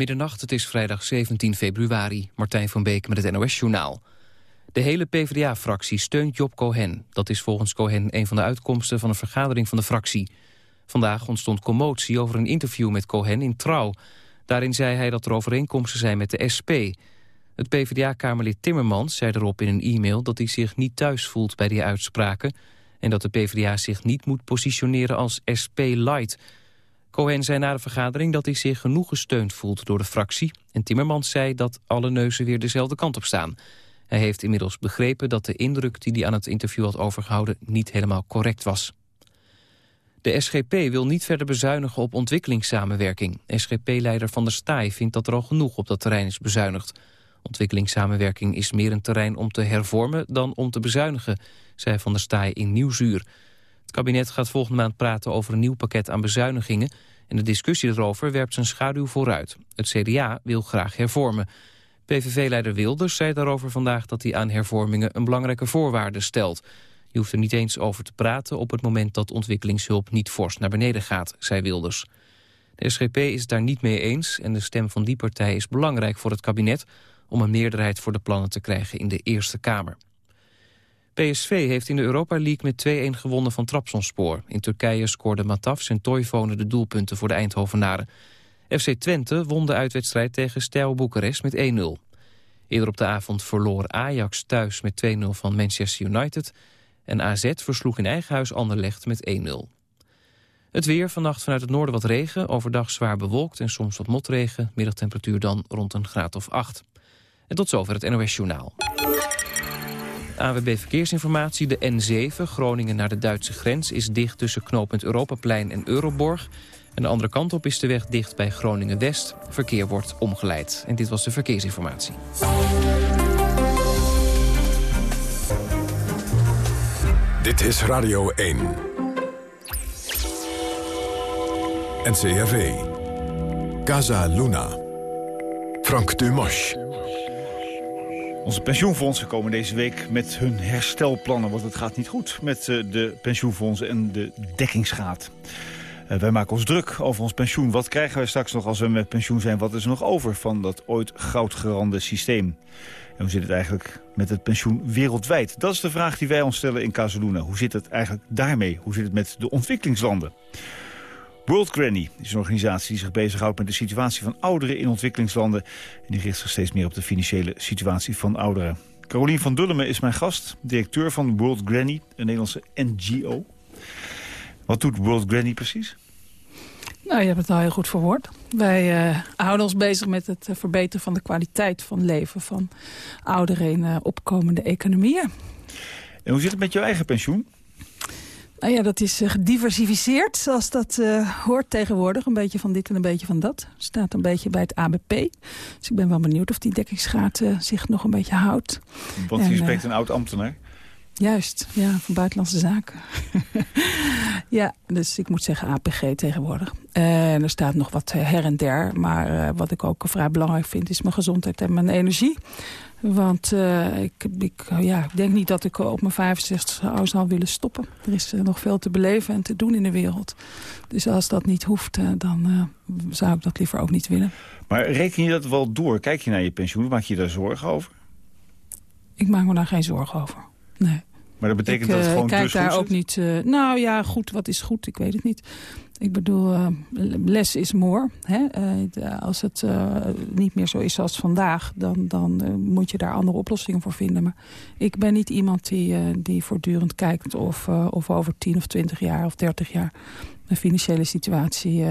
Middernacht, het is vrijdag 17 februari. Martijn van Beek met het NOS-journaal. De hele PvdA-fractie steunt Job Cohen. Dat is volgens Cohen een van de uitkomsten van een vergadering van de fractie. Vandaag ontstond commotie over een interview met Cohen in Trouw. Daarin zei hij dat er overeenkomsten zijn met de SP. Het PvdA-kamerlid Timmermans zei erop in een e-mail... dat hij zich niet thuis voelt bij die uitspraken... en dat de PvdA zich niet moet positioneren als SP-light... Cohen zei na de vergadering dat hij zich genoeg gesteund voelt door de fractie. En Timmermans zei dat alle neuzen weer dezelfde kant op staan. Hij heeft inmiddels begrepen dat de indruk die hij aan het interview had overgehouden niet helemaal correct was. De SGP wil niet verder bezuinigen op ontwikkelingssamenwerking. SGP-leider Van der Staaij vindt dat er al genoeg op dat terrein is bezuinigd. Ontwikkelingssamenwerking is meer een terrein om te hervormen dan om te bezuinigen, zei Van der Staaij in Nieuwsuur. Het kabinet gaat volgende maand praten over een nieuw pakket aan bezuinigingen... en de discussie erover werpt zijn schaduw vooruit. Het CDA wil graag hervormen. PVV-leider Wilders zei daarover vandaag dat hij aan hervormingen... een belangrijke voorwaarde stelt. Je hoeft er niet eens over te praten op het moment dat ontwikkelingshulp niet fors naar beneden gaat, zei Wilders. De SGP is daar niet mee eens en de stem van die partij is belangrijk voor het kabinet... om een meerderheid voor de plannen te krijgen in de Eerste Kamer. PSV heeft in de Europa League met 2-1 gewonnen van Trabzonspor. In Turkije scoorden Matafs en Toivonen de doelpunten voor de Eindhovenaren. FC Twente won de uitwedstrijd tegen Steaua Boekarest met 1-0. Eerder op de avond verloor Ajax thuis met 2-0 van Manchester United... en AZ versloeg in eigen huis Anderlecht met 1-0. Het weer, vannacht vanuit het noorden wat regen, overdag zwaar bewolkt en soms wat motregen, middagtemperatuur dan rond een graad of 8. En tot zover het NOS Journaal. AWB Verkeersinformatie. De N7, Groningen naar de Duitse grens, is dicht tussen knooppunt Europaplein en Euroborg. En de andere kant op is de weg dicht bij Groningen-West. Verkeer wordt omgeleid. En dit was de verkeersinformatie. Dit is Radio 1. NCRV. Casa Luna. Frank Dumas. Onze pensioenfondsen komen deze week met hun herstelplannen, want het gaat niet goed met eh, de pensioenfondsen en de dekkingsgraad. Uh, wij maken ons druk over ons pensioen. Wat krijgen wij straks nog als we met pensioen zijn? Wat is er nog over van dat ooit goudgerande systeem? En hoe zit het eigenlijk met het pensioen wereldwijd? Dat is de vraag die wij ons stellen in Casaluna. Hoe zit het eigenlijk daarmee? Hoe zit het met de ontwikkelingslanden? World Granny is een organisatie die zich bezighoudt met de situatie van ouderen in ontwikkelingslanden. En die richt zich steeds meer op de financiële situatie van ouderen. Carolien van Dullemen is mijn gast, directeur van World Granny, een Nederlandse NGO. Wat doet World Granny precies? Nou, je hebt het al heel goed verwoord. Wij uh, houden ons bezig met het uh, verbeteren van de kwaliteit van leven van ouderen in uh, opkomende economieën. En hoe zit het met jouw eigen pensioen? Nou ja, dat is uh, gediversificeerd, zoals dat uh, hoort tegenwoordig. Een beetje van dit en een beetje van dat. Staat een beetje bij het ABP. Dus ik ben wel benieuwd of die dekkingsgraad uh, zich nog een beetje houdt. Want je spreekt een oud-ambtenaar? Juist, ja, van Buitenlandse Zaken. ja, dus ik moet zeggen APG tegenwoordig. En er staat nog wat her en der. Maar wat ik ook vrij belangrijk vind is mijn gezondheid en mijn energie. Want uh, ik, ik, ja, denk niet dat ik op mijn 65 oud zal willen stoppen. Er is uh, nog veel te beleven en te doen in de wereld. Dus als dat niet hoeft, uh, dan zou ik dat liever ook niet willen. Maar reken je dat wel door? Kijk je naar je pensioen? Maak je daar zorgen over? Ik maak me daar geen zorgen over, nee. Maar dat betekent ik, dat het gewoon ik kijk dus daar goed ook niet. Uh, nou ja, goed, wat is goed? Ik weet het niet. Ik bedoel, uh, less is more. Hè? Uh, als het niet meer zo is als vandaag, dan, dan moet je daar andere oplossingen voor vinden. Maar ik ben niet iemand die, die voortdurend kijkt of, of over 10 of 20 jaar of 30 jaar de financiële situatie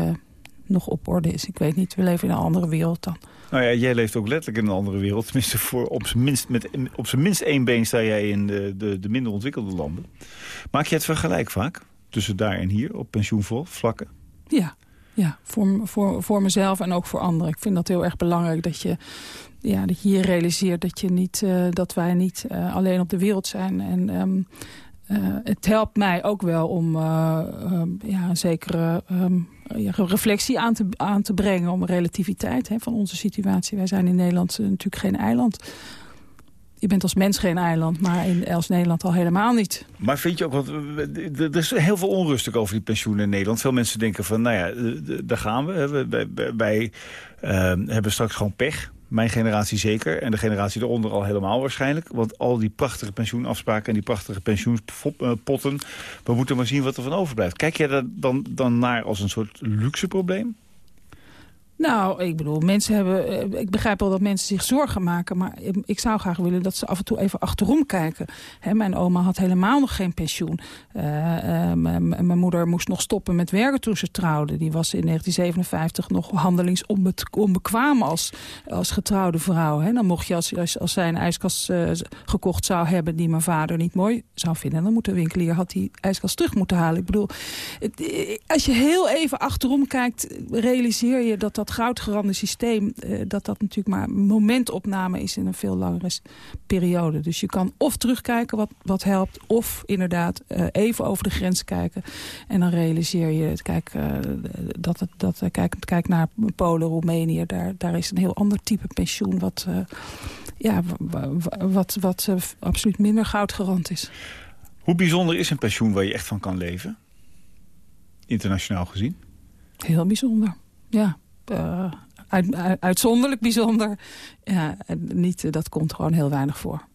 nog op orde is. Ik weet niet, we leven in een andere wereld dan. Nou ja, jij leeft ook letterlijk in een andere wereld. Tenminste, voor op zijn minst, met, op minst één been sta jij in de, de, de minder ontwikkelde landen. Maak je het vergelijk vaak tussen daar en hier op pensioenvlakken? Ja, ja voor, voor, voor mezelf en ook voor anderen. Ik vind dat heel erg belangrijk dat je, ja, dat je hier realiseert dat, je niet, uh, dat wij niet uh, alleen op de wereld zijn. En um, uh, het helpt mij ook wel om um, ja, een zekere um, reflectie aan te, aan te brengen... om relativiteit hè, van onze situatie. Wij zijn in Nederland natuurlijk geen eiland. Je bent als mens geen eiland, maar in als Nederland al helemaal niet. Maar vind je ook, want er is heel veel onrustig over die pensioenen in Nederland. Veel mensen denken van, nou ja, daar gaan we. Wij hebben straks gewoon pech. Mijn generatie zeker. En de generatie eronder al helemaal waarschijnlijk. Want al die prachtige pensioenafspraken en die prachtige pensioenpotten... we moeten maar zien wat er van overblijft. Kijk jij daar dan, dan naar als een soort luxe probleem? Nou, ik bedoel, mensen hebben. Eh, ik begrijp wel dat mensen zich zorgen maken. Maar ik zou graag willen dat ze af en toe even achterom kijken. mijn oma had helemaal nog geen pensioen. Uh, mijn moeder moest nog stoppen met werken toen ze trouwde. Die was in 1957 nog handelingsonbekwaam als, als getrouwde vrouw. He, dan mocht je, als, als, als zij een ijskast gekocht zou hebben... die mijn vader niet mooi zou vinden... dan moet de winkelier had die ijskast terug moeten halen. Ik bedoel, als je heel even achterom kijkt... realiseer je dat dat goudgerande systeem... Uh, dat dat natuurlijk maar momentopname is in een veel langere periode. Dus je kan of terugkijken wat, wat helpt... of inderdaad uh, even over de grens kijken. En dan realiseer je, kijk, uh, dat het, dat, kijk, kijk naar Polen, Roemenië... Daar, daar is een heel ander type pensioen... wat, ja, wat, wat absoluut minder goudgerand is. Hoe bijzonder is een pensioen waar je echt van kan leven? Internationaal gezien? Heel bijzonder, ja. Uh, uit, uitzonderlijk bijzonder. Ja, niet, dat komt gewoon heel weinig voor.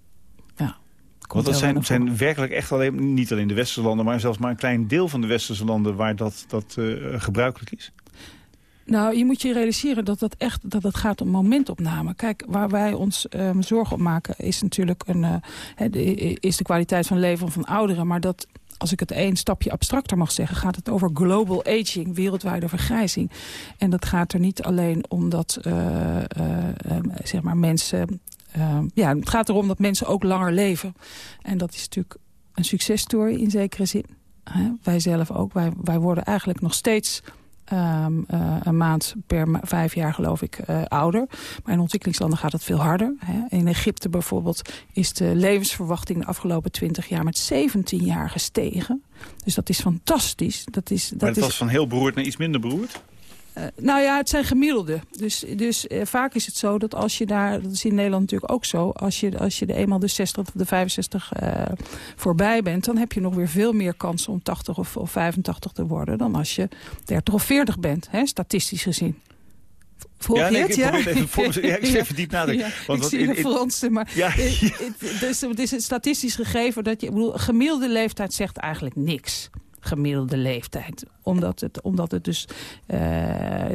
Ja, Want dat zijn, zijn werkelijk echt alleen, niet alleen de westerse landen... maar zelfs maar een klein deel van de westerse landen waar dat, dat uh, gebruikelijk is? Nou, je moet je realiseren dat het echt dat het gaat om momentopname. Kijk, waar wij ons um, zorgen op maken is natuurlijk een, uh, de, is de kwaliteit van leven van ouderen. Maar dat als ik het één stapje abstracter mag zeggen... gaat het over global aging, wereldwijde vergrijzing. En dat gaat er niet alleen om dat uh, uh, zeg maar mensen... ja, het gaat erom dat mensen ook langer leven. En dat is natuurlijk een successtory in zekere zin. Wij zelf ook. Wij, wij worden eigenlijk nog steeds Um, uh, een maand per vijf jaar geloof ik uh, ouder. Maar in ontwikkelingslanden gaat het veel harder. Hè. In Egypte bijvoorbeeld is de levensverwachting de afgelopen twintig jaar met 17 jaar gestegen. Dus dat is fantastisch. Dat is, dat maar het was van heel beroerd naar iets minder beroerd? Uh, nou ja, het zijn gemiddelde. Dus, dus uh, vaak is het zo dat als je daar, dat is in Nederland natuurlijk ook zo... als je, als je de eenmaal de 60 of de 65 uh, voorbij bent... dan heb je nog weer veel meer kans om 80 of, of 85 te worden... dan als je 30 of 40 bent, hè, statistisch gezien. Volg ja, nee, ik ja? even voor, ja, ik even diep nadenken. Ja, want, ik zie de Fransen, maar ja, dus, het is een statistisch gegeven dat je... Bedoel, gemiddelde leeftijd zegt eigenlijk niks gemiddelde leeftijd. Omdat het, omdat het dus, uh,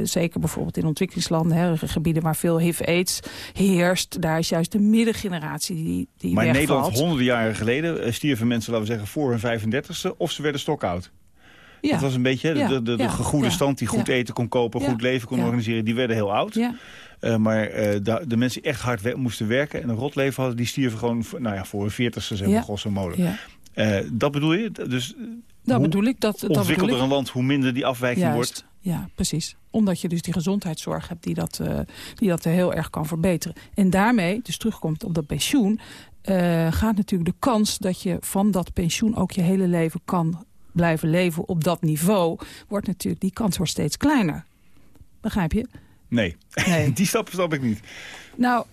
zeker bijvoorbeeld in ontwikkelingslanden... Hè, gebieden waar veel HIV-AIDS heerst... daar is juist de middengeneratie die, die Maar in Nederland honderden jaren geleden eh, stierven mensen, laten we zeggen... voor hun 35ste of ze werden stokoud. Ja. Dat was een beetje de, de, de, de goede stand die goed eten kon kopen, goed leven kon organiseren. Die werden heel oud. Uh, maar uh, de, de, mensen die echt hard we moesten werken en een rot leven hadden... die stierven gewoon nou ja, voor hun veertigste, zeg maar, grosso modo. Uh, dat bedoel je? Dus dat bedoel ik. Dat, dat ontwikkelder een land, hoe minder die afwijking Juist. wordt. Ja, precies. Omdat je dus die gezondheidszorg hebt die dat, uh, die dat heel erg kan verbeteren. En daarmee, dus terugkomt op dat pensioen... Uh, gaat natuurlijk de kans dat je van dat pensioen ook je hele leven kan blijven leven op dat niveau... wordt natuurlijk, die kans wordt steeds kleiner. Begrijp je? Nee, nee. die stap snap ik niet. Nou,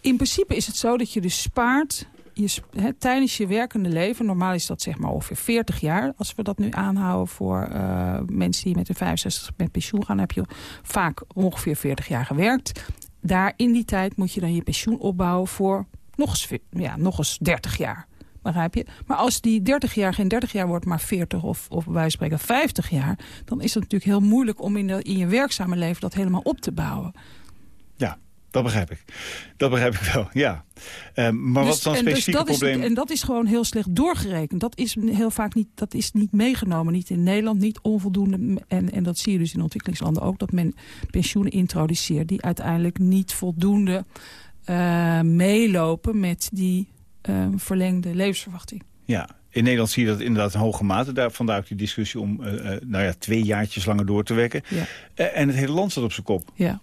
in principe is het zo dat je dus spaart je, tijdens je werkende leven, normaal is dat zeg maar ongeveer 40 jaar... als we dat nu aanhouden voor uh, mensen die met een 65 met pensioen gaan... heb je vaak ongeveer 40 jaar gewerkt. Daar in die tijd moet je dan je pensioen opbouwen voor nog eens, ja, nog eens 30 jaar. Begrijp je? Maar als die 30 jaar geen 30 jaar wordt, maar 40 of, of bij spreken 50 jaar... dan is het natuurlijk heel moeilijk om in, de, in je werkzame leven dat helemaal op te bouwen. Dat begrijp ik. Dat begrijp ik wel, ja. Um, maar dus, wat is dan specifieke dus probleem? en dat is gewoon heel slecht doorgerekend. Dat is heel vaak niet, dat is niet meegenomen. Niet in Nederland, niet onvoldoende. En, en dat zie je dus in ontwikkelingslanden ook. Dat men pensioenen introduceert die uiteindelijk niet voldoende uh, meelopen met die uh, verlengde levensverwachting. Ja, in Nederland zie je dat inderdaad een hoge mate. Daar, vandaar ook die discussie om uh, nou ja, twee jaartjes langer door te werken. Ja. en het hele land staat op zijn kop. Ja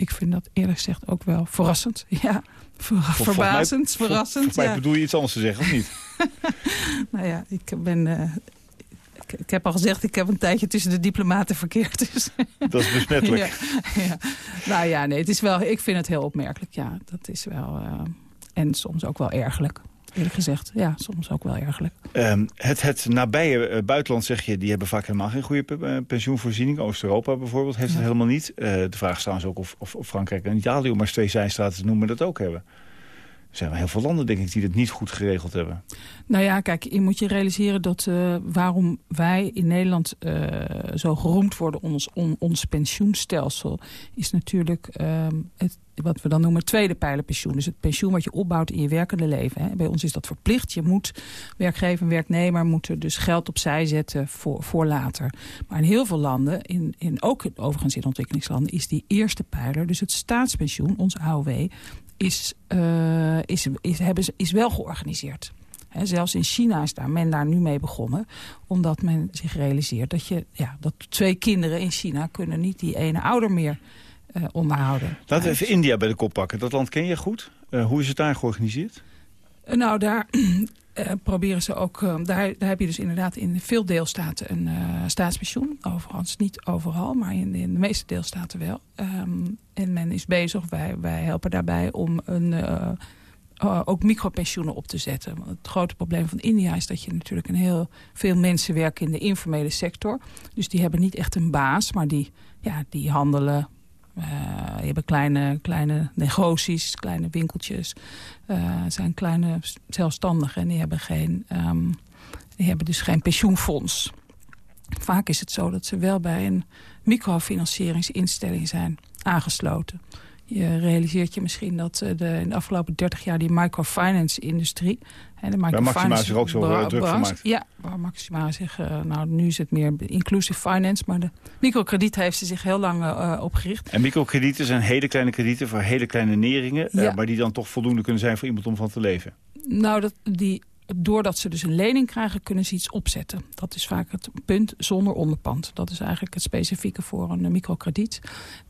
ik vind dat eerlijk gezegd ook wel verrassend. Ja, ver, verbazend, mij, verrassend. Bedoel je iets anders te zeggen, of niet? nou ja, ik ben... Uh, ik, ik, heb al gezegd, ik heb een tijdje tussen de diplomaten verkeerd. Dus. Dat is besmettelijk. ja, ja. Nou ja, nee, het is wel, ik vind het heel opmerkelijk. Ja, dat is wel... Uh, En soms ook wel ergelijk. Eerlijk gezegd, ja, soms ook wel ergelijk. Um, het, het nabije uh, buitenland, zeg je, die hebben vaak helemaal geen goede uh, pensioenvoorziening. Oost-Europa bijvoorbeeld heeft ja. het helemaal niet. Uh, de vraag is trouwens ook of, of, of, Frankrijk en Italië, om maar twee zijstraten te noemen, dat ook hebben. Er zijn wel heel veel landen, denk ik, die het niet goed geregeld hebben. Nou ja, kijk, je moet je realiseren dat uh, waarom wij in Nederland uh, zo geroemd worden... ons, on, ons pensioenstelsel, is natuurlijk uh, het, wat we dan noemen tweede pijlerpensioen. Dus het pensioen wat je opbouwt in je werkende leven. Hè. Bij ons is dat verplicht. Je moet, werkgever en werknemer moeten dus geld opzij zetten voor, voor later. Maar in heel veel landen, in, in, ook overigens in ontwikkelingslanden... is die eerste pijler, dus het staatspensioen, ons AOW is, uh, is, is, hebben, is wel georganiseerd. He, zelfs in China is daar, men daar nu mee begonnen. Omdat men zich realiseert dat, je, ja, dat twee kinderen in China... kunnen niet die ene ouder meer uh, onderhouden. Laten we even India bij de kop pakken. Dat land ken je goed. Uh, hoe is het daar georganiseerd? nou, daar uh, proberen ze ook... Uh, daar, daar heb je dus inderdaad in veel deelstaten een uh, staatspensioen. Overigens niet overal, maar in, in de meeste deelstaten wel. Um, en men is bezig, wij, wij helpen daarbij om een, ook micropensioenen op te zetten. Want het grote probleem van India is dat je natuurlijk een heel veel mensen werken in de informele sector. Dus die hebben niet echt een baas, maar die, ja, die handelen je hebt kleine, kleine negoties, kleine winkeltjes. Uh, zijn kleine zelfstandigen en die hebben, geen, um, die hebben dus geen pensioenfonds. Vaak is het zo dat ze wel bij een microfinancieringsinstelling zijn aangesloten. Je realiseert je misschien dat de, in de afgelopen 30 jaar die microfinance-industrie... De waar Maxima zich ook zo uh, druk gemaakt. Ja, waar Maxima zich... Uh, nou, nu is het meer inclusive finance... maar de microkrediet heeft ze zich heel lang uh, opgericht. En microkredieten zijn hele kleine kredieten voor hele kleine neringen... Ja. maar die dan toch voldoende kunnen zijn voor iemand om van te leven? Nou, dat, die doordat ze dus een lening krijgen, kunnen ze iets opzetten. Dat is vaak het punt zonder onderpand. Dat is eigenlijk het specifieke voor een microkrediet.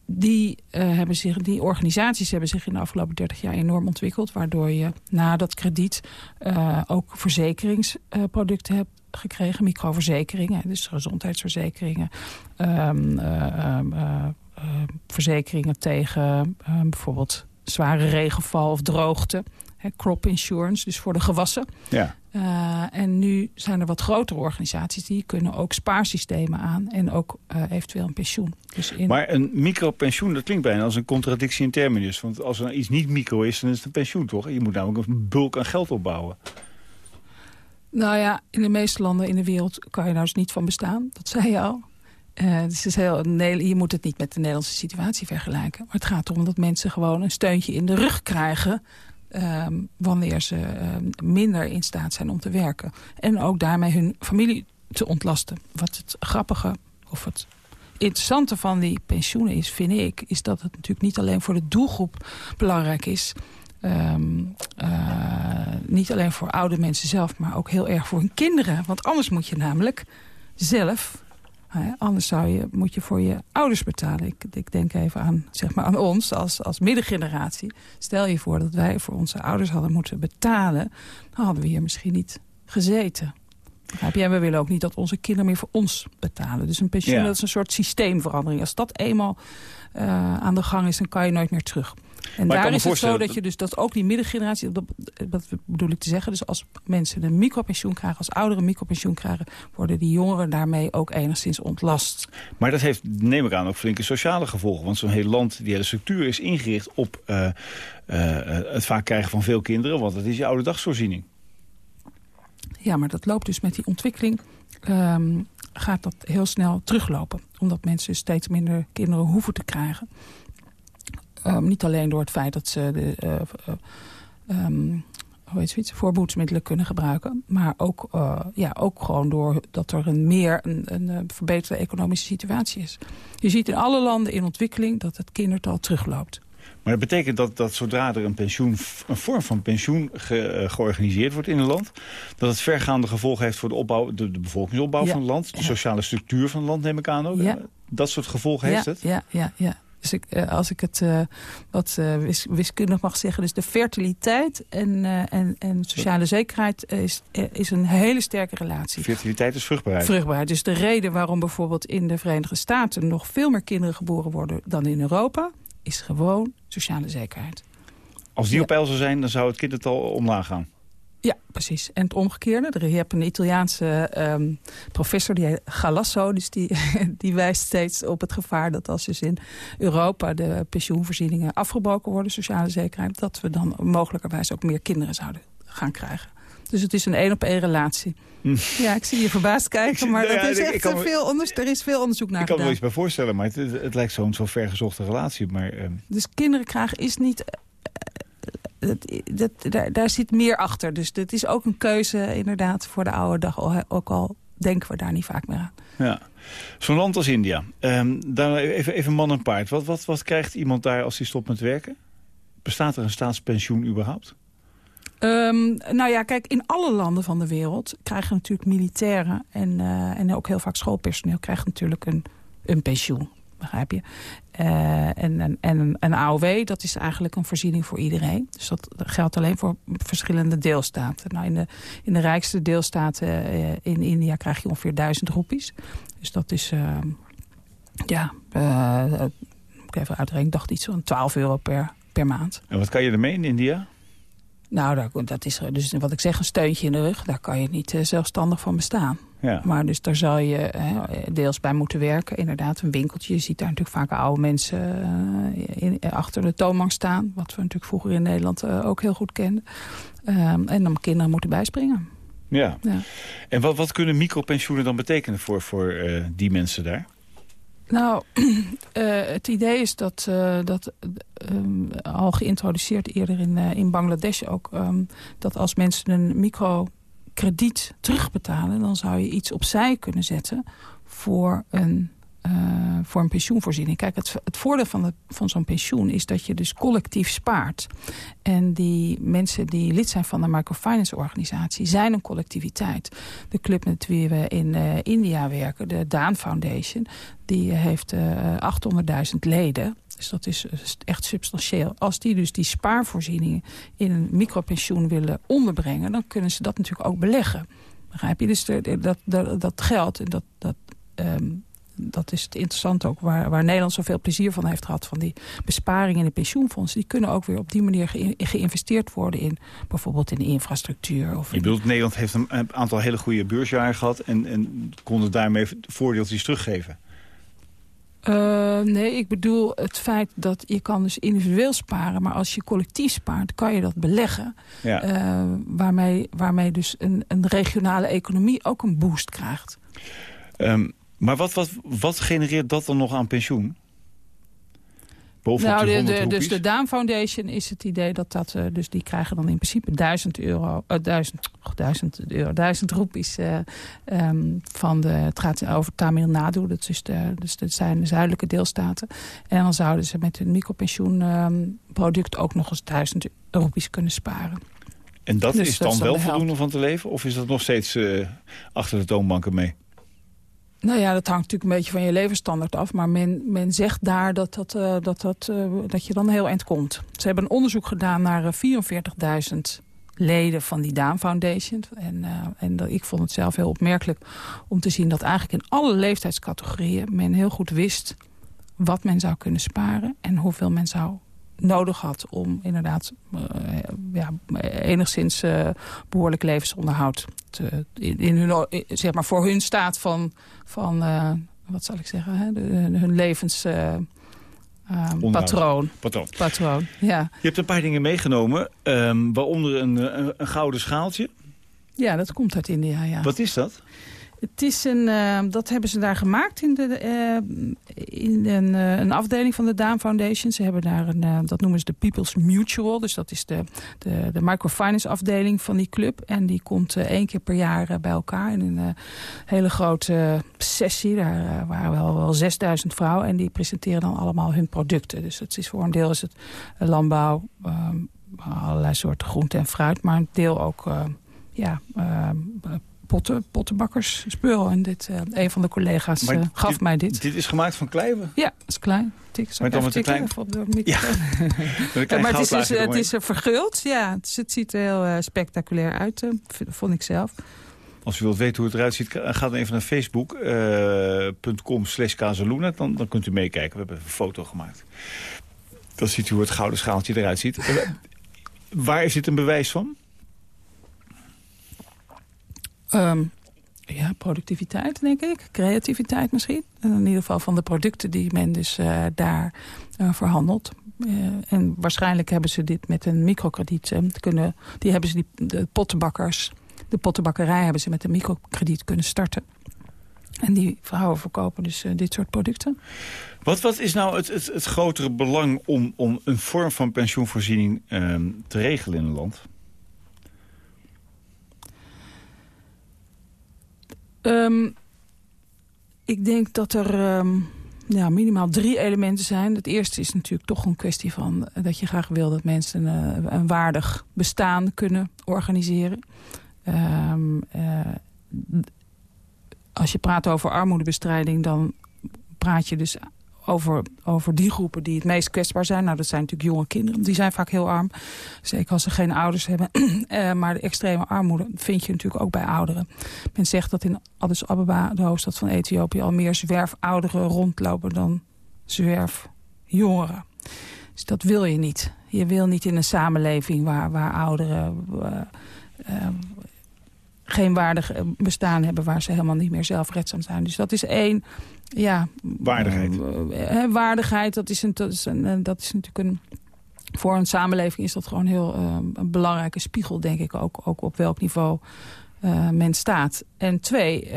Die, uh, hebben zich, die organisaties hebben zich in de afgelopen 30 jaar enorm ontwikkeld... waardoor je na dat krediet uh, ook verzekeringsproducten hebt gekregen. Microverzekeringen, dus gezondheidsverzekeringen. Um, uh, verzekeringen tegen bijvoorbeeld zware regenval of droogte crop insurance, dus voor de gewassen. Ja. Uh, en nu zijn er wat grotere organisaties die kunnen ook spaarsystemen aan en ook uh, eventueel een pensioen. Dus in... Maar een micropensioen, dat klinkt bijna als een contradictie in terminus. Want als er iets niet micro is, dan is het een pensioen toch? Je moet namelijk een bulk aan geld opbouwen. Nou ja, in de meeste landen in de wereld kan je daar dus niet van bestaan. Dat zei je al. Uh, dus is heel, je moet het niet met de Nederlandse situatie vergelijken. Maar het gaat erom dat mensen gewoon een steuntje in de rug krijgen Um, wanneer ze um, minder in staat zijn om te werken. En ook daarmee hun familie te ontlasten. Wat het grappige of het interessante van die pensioenen is, vind ik... is dat het natuurlijk niet alleen voor de doelgroep belangrijk is... Um, uh, niet alleen voor oude mensen zelf, maar ook heel erg voor hun kinderen. Want anders moet je namelijk zelf anders zou je, moet je voor je ouders betalen. Ik, ik, denk even aan, zeg maar aan ons als, als middengeneratie. Stel je voor dat wij voor onze ouders hadden moeten betalen... dan hadden we hier misschien niet gezeten. Begrijp je? En we willen ook niet dat onze kinderen meer voor ons betalen. Dus een pensioen ja. dat is een soort systeemverandering. Als dat eenmaal uh, aan de gang is, dan kan je nooit meer terug. En maar daar is het zo dat je dus dat ook die middengeneratie, dat, dat bedoel ik te zeggen, dus als mensen een micropensioen krijgen, als ouderen een micropensioen krijgen, worden die jongeren daarmee ook enigszins ontlast. Maar dat heeft, neem ik aan, ook flinke sociale gevolgen. Want zo'n heel land, die hele structuur is ingericht op uh, uh, het vaak krijgen van veel kinderen, want dat is je oude dagsvoorziening. Ja, maar dat loopt dus met die ontwikkeling... Um, gaat dat heel snel teruglopen. Omdat mensen steeds minder kinderen hoeven te krijgen. Um, niet alleen door het feit dat ze de, uh, uh, um, hoe heet zoiets, voorboedsmiddelen kunnen gebruiken. Maar ook, uh, ja, ook gewoon door dat er een meer een, een verbeterde economische situatie is. Je ziet in alle landen in ontwikkeling dat het kindertal terugloopt. Maar dat betekent dat, dat zodra er een, pensioen, een vorm van pensioen ge, uh, georganiseerd wordt in een land... dat het vergaande gevolgen heeft voor de, opbouw, de, de bevolkingsopbouw ja. van het land... de sociale structuur van het land, neem ik aan ook. Ja. Dat soort gevolgen heeft het? Ja, ja, ja. Dus ik, uh, als ik het uh, wat wis, wiskundig mag zeggen... dus de fertiliteit en, en, en sociale zekerheid is, is een hele sterke relatie. Fertiliteit is vruchtbaarheid. Vruchtbaarheid. Dus de reden waarom bijvoorbeeld in de Verenigde Staten... nog veel meer kinderen geboren worden dan in Europa... is gewoon sociale zekerheid. Als die Ja. op peil zou zijn, dan zou het kindertal omlaag gaan. Ja, precies. En het omgekeerde. Er- Je hebt een Italiaanse ehm, professor, die heet Galasso. Dus die, die wijst steeds op het gevaar dat als dus in Europa... de pensioenvoorzieningen afgebroken worden, sociale zekerheid... dat we dan mogelijkerwijs ook meer kinderen zouden gaan krijgen. Dus het is een één-op-één relatie. Hm. Ja, ik zie je verbaasd kijken, maar nou dat is echt kan veel onderzoek, er is veel onderzoek naar Ik kan me gedaan. iets bij voorstellen, maar het, het, het lijkt zo'n zo vergezochte relatie. Maar ehm, Dus kinderen krijgen is niet... dat, dat, daar, daar zit meer achter. Dus dit is ook een keuze inderdaad voor de oude dag. Ook al denken we daar niet vaak meer aan. ja. Zo'n land als India. ehm, daar even, even man en paard. Wat, wat, wat krijgt iemand daar als hij stopt met werken? Bestaat er een staatspensioen überhaupt? Ehm, nou ja, kijk, in alle landen van de wereld krijgen natuurlijk militairen... en, eh, en ook heel vaak schoolpersoneel krijgt natuurlijk een, een pensioen. Begrijp je? Eh, en, en, en een, AOW, dat is eigenlijk een voorziening voor iedereen. Dus dat geldt alleen voor verschillende deelstaten. Nou, in, de, in de rijkste deelstaten eh, in India krijg je ongeveer 1000 roepies. Dus dat is, eh, ja, moet ik even uitrekenen, ik dacht iets van 12 euro per, per maand. En wat kan je ermee in India? Nou, daar, dat is dus wat ik zeg, een steuntje in de rug. Daar kan je niet zelfstandig van bestaan. Ja. Maar dus daar zal je eh, deels bij moeten werken. Inderdaad, een winkeltje. Je ziet daar natuurlijk vaak oude mensen eh, in, achter de toonbank staan. Wat we natuurlijk vroeger in Nederland eh, ook heel goed kenden. Ehm, en dan kinderen moeten bijspringen. ja. Ja. En wat, wat kunnen micropensioenen dan betekenen voor, voor eh, die mensen daar? Nou, eh, het idee is dat, eh, dat ehm, al geïntroduceerd eerder in, eh, in Bangladesh ook... ehm, dat als mensen een microkrediet terugbetalen... dan zou je iets opzij kunnen zetten voor een, eh, voor een pensioenvoorziening. Kijk, het, het voordeel van, zo'n pensioen is dat je dus collectief spaart. En die mensen die lid zijn van de microfinance organisatie... zijn een collectiviteit. De club met wie we in eh, India werken, de Daan Foundation... die heeft eh 800.000 leden. Dus dat is eh, echt substantieel. Als die dus die spaarvoorzieningen in een micropensioen willen onderbrengen... dan kunnen ze dat natuurlijk ook beleggen. Begrijp je? Dus dat, dat, dat geld, dat, dat, ehm, dat is het interessant ook... Waar, waar Nederland zoveel plezier van heeft gehad... van die besparingen in de pensioenfondsen... die kunnen ook weer op die manier geïn- geïnvesteerd worden... in bijvoorbeeld in infrastructuur. Of Je bedoelt, Nederland heeft een, een aantal hele goede beursjaren gehad... en, en konden daarmee voordeeltjes teruggeven. Eh, nee, ik bedoel het feit dat je kan dus individueel sparen... maar als je collectief spaart, kan je dat beleggen. Ja. eh, waarmee, waarmee dus een, een regionale economie ook een boost krijgt. Ehm, maar wat, wat, wat genereert dat dan nog aan pensioen? Bovenop nou, de, 100 de, dus de Daan Foundation is het idee dat dat... eh, dus die krijgen dan in principe 1000 euro... eh, 1000, oh, 1000 euro, 1000 roepies eh, ehm, van de... Het gaat over Tamil Nadu, dat, is de, dus dat zijn de zuidelijke deelstaten. En dan zouden ze met hun micropensioenproduct ook nog eens 1000 roepies kunnen sparen. En dat dus is dat dan is dan wel voldoende van te leven? Of is dat nog steeds eh, achter de toonbanken mee? Nou ja, dat hangt natuurlijk een beetje van je levensstandaard af. Maar men, men zegt daar dat, dat, eh, dat, dat, eh, dat je dan heel eind komt. Ze hebben een onderzoek gedaan naar eh, 44.000 leden van die Daan Foundation. En, eh, en ik vond het zelf heel opmerkelijk om te zien... dat eigenlijk in alle leeftijdscategorieën men heel goed wist... wat men zou kunnen sparen en hoeveel men zou nodig had om inderdaad eh, ja, enigszins eh, behoorlijk levensonderhoud te, in, in hun, in- zeg maar voor hun staat van, van eh, wat zal ik zeggen, hè, de, hun levenspatroon. patroon, Patroon. patroon, ja. Je hebt een paar dingen meegenomen, ehm, waaronder een, een, een gouden schaaltje. ja, dat komt uit India, ja. Wat is dat? Het is een, eh, dat hebben ze daar gemaakt in, de, eh, in een, eh, een afdeling van de Daan Foundation. Ze hebben daar een, eh, dat noemen ze de People's Mutual. Dus dat is de, de, de microfinance afdeling van die club. En die komt één keer per jaar bij elkaar in een hele grote sessie. Daar waren wel, wel 6000 vrouwen en die presenteren dan allemaal hun producten. Dus het is voor een deel is het landbouw, ehm, allerlei soorten groente en fruit. Maar een deel ook ja, ehm, potten, pottenbakkers spul. En dit, eh, een van de collega's eh, gaf dit- mij dit. Dit is gemaakt van kleiwe. Ja, dat is klein. Tik, Maar dan met een klein- op de Ja, maar het is, dus, het is eh, verguld, ja. Dus het ziet er heel spectaculair uit, vond ik zelf. Als u wilt weten hoe het eruit ziet, ga dan even naar facebook.com slash Casaluna. Dan, dan kunt u meekijken. We hebben een foto gemaakt. Dan ziet u hoe het gouden schaaltje eruit ziet. Waar is dit een bewijs van? Ehm, ja, productiviteit, denk ik. Creativiteit misschien. In ieder geval van de producten die men dus uh, daar uh, verhandelt. En waarschijnlijk hebben ze dit met een microkrediet kunnen... Die hebben ze die, de pottenbakkers, de pottenbakkerij hebben ze met een microkrediet kunnen starten. En die vrouwen verkopen dus dit soort producten. Wat, wat is nou het, het, het grotere belang om, om een vorm van pensioenvoorziening ehm, te regelen in een land? Um, ik denk dat er um, ja, minimaal drie elementen zijn. Het eerste is natuurlijk toch een kwestie van dat je graag wil dat mensen een, een waardig bestaan kunnen organiseren. Um, uh, als je praat over armoedebestrijding, dan praat je dus over, over die groepen die het meest kwetsbaar zijn. Nou, dat zijn natuurlijk jonge kinderen. Die zijn vaak heel arm. Zeker als ze geen ouders hebben. uh, maar de extreme armoede vind je natuurlijk ook bij ouderen. Men zegt dat in Addis Ababa, de hoofdstad van Ethiopië... al meer zwerfouderen rondlopen dan zwerfjongeren. Dus dat wil je niet. Je wil niet in een samenleving waar, waar ouderen... Uh, uh, geen waardig bestaan hebben waar ze helemaal niet meer zelfredzaam zijn. Dus dat is één ja, waardigheid. Uh, waardigheid, dat is, een, dat, is een, dat is natuurlijk een... Voor een samenleving is dat gewoon heel uh, een belangrijke spiegel, denk ik. Ook, ook op welk niveau uh, men staat. En twee,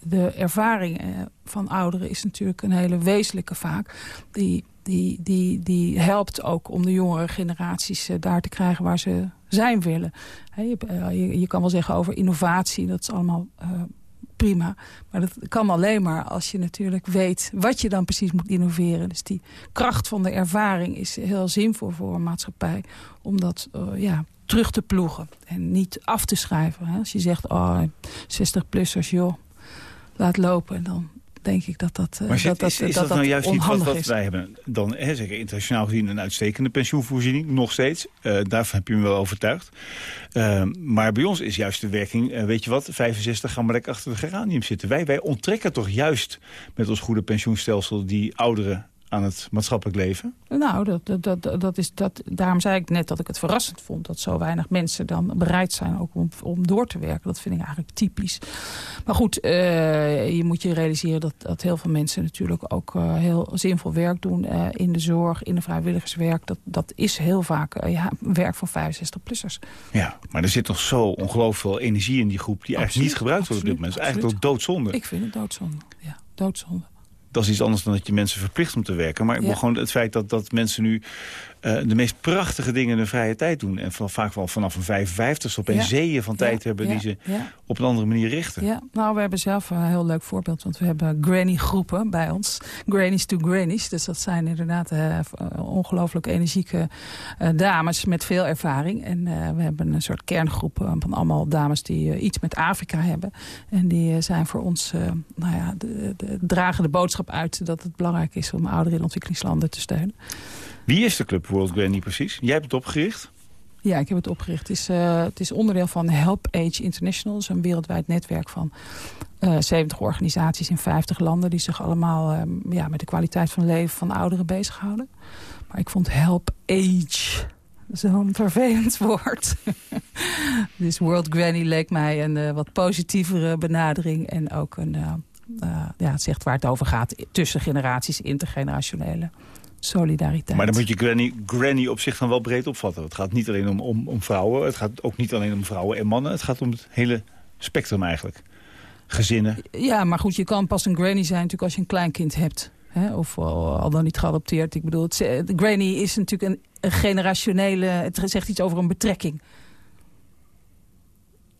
de ervaring van ouderen is natuurlijk een hele wezenlijke vaak. Die, die, die, die helpt ook om de jongere generaties daar te krijgen waar ze zijn willen. He, je, je, je, kan wel zeggen over innovatie, dat is allemaal prima. Maar dat kan alleen maar als je natuurlijk weet wat je dan precies moet innoveren. Dus die kracht van de ervaring is heel zinvol voor een maatschappij. Om dat uh, ja, terug te ploegen en niet af te schrijven. Hè? Als je zegt, oh, 60-plussers, joh, laat lopen. Dan denk ik dat dat maar dat, is, is dat, dat, nou juist niet wat, wij hebben? Dan, hè, zeker internationaal gezien, een uitstekende pensioenvoorziening. Nog steeds. Uh, daarvan heb je me wel overtuigd. Uh, maar bij ons is juist de werking, uh, weet je wat, 65 gaan we lekker achter de geranium zitten. Wij, wij onttrekken toch juist met ons goede pensioenstelsel die ouderen aan het maatschappelijk leven? Nou, dat, dat, dat, dat is, dat, daarom zei ik net dat ik het verrassend vond... dat zo weinig mensen dan bereid zijn ook om, om door te werken. Dat vind ik eigenlijk typisch. Maar goed, uh, je moet je realiseren dat, dat heel veel mensen natuurlijk ook uh, heel zinvol werk doen... Uh, in de zorg, in de vrijwilligerswerk. Dat, dat is heel vaak ja, werk van 65-plussers. Ja, maar er zit nog zo ongelooflijk veel energie in die groep... die absoluut, eigenlijk niet gebruikt wordt op dit moment. Het eigenlijk toch doodzonde. Ik vind het doodzonde, ja, doodzonde dat is iets anders dan dat je mensen verplicht om te werken. Maar ja. gewoon het feit dat, dat mensen nu uh, de meest prachtige dingen in de vrije tijd doen. En van, vaak wel vanaf een 55 op een ja. zeeën van tijd ja. hebben die ze op een andere manier richten. Ja, nou we hebben zelf een heel leuk voorbeeld. Want we hebben granny groepen bij ons. Grannies to grannies. Dus dat zijn inderdaad uh, ongelooflijk energieke uh, dames met veel ervaring. En we hebben een soort kerngroep van allemaal dames die iets met Afrika hebben. En die zijn voor ons, nou ja, de, de, dragen de boodschap uit dat het belangrijk is om ouderen in ontwikkelingslanden te steunen. Wie is de club World Granny precies? Jij hebt het opgericht? Ja, ik heb het opgericht. Het is, uh, het is onderdeel van Help Age International. Is een wereldwijd netwerk van uh, 70 organisaties in 50 landen... die zich allemaal uh, ja, met de kwaliteit van leven van ouderen bezighouden. Maar ik vond Help Age zo'n vervelend woord. dus World Granny leek mij een uh, wat positievere benadering... en ook een, ja, het zegt waar het over gaat tussen generaties, intergenerationele solidariteit. Maar dan moet je granny, granny op zich dan wel breed opvatten. Het gaat niet alleen om, om, om vrouwen, het gaat ook niet alleen om vrouwen en mannen. Het gaat om het hele spectrum eigenlijk. Gezinnen. Ja, maar goed, je kan pas een granny zijn natuurlijk als je een kleinkind hebt. Hè? Of al, dan niet geadopteerd. Ik bedoel, het, de granny is natuurlijk een, een generationele... Het zegt iets over een betrekking.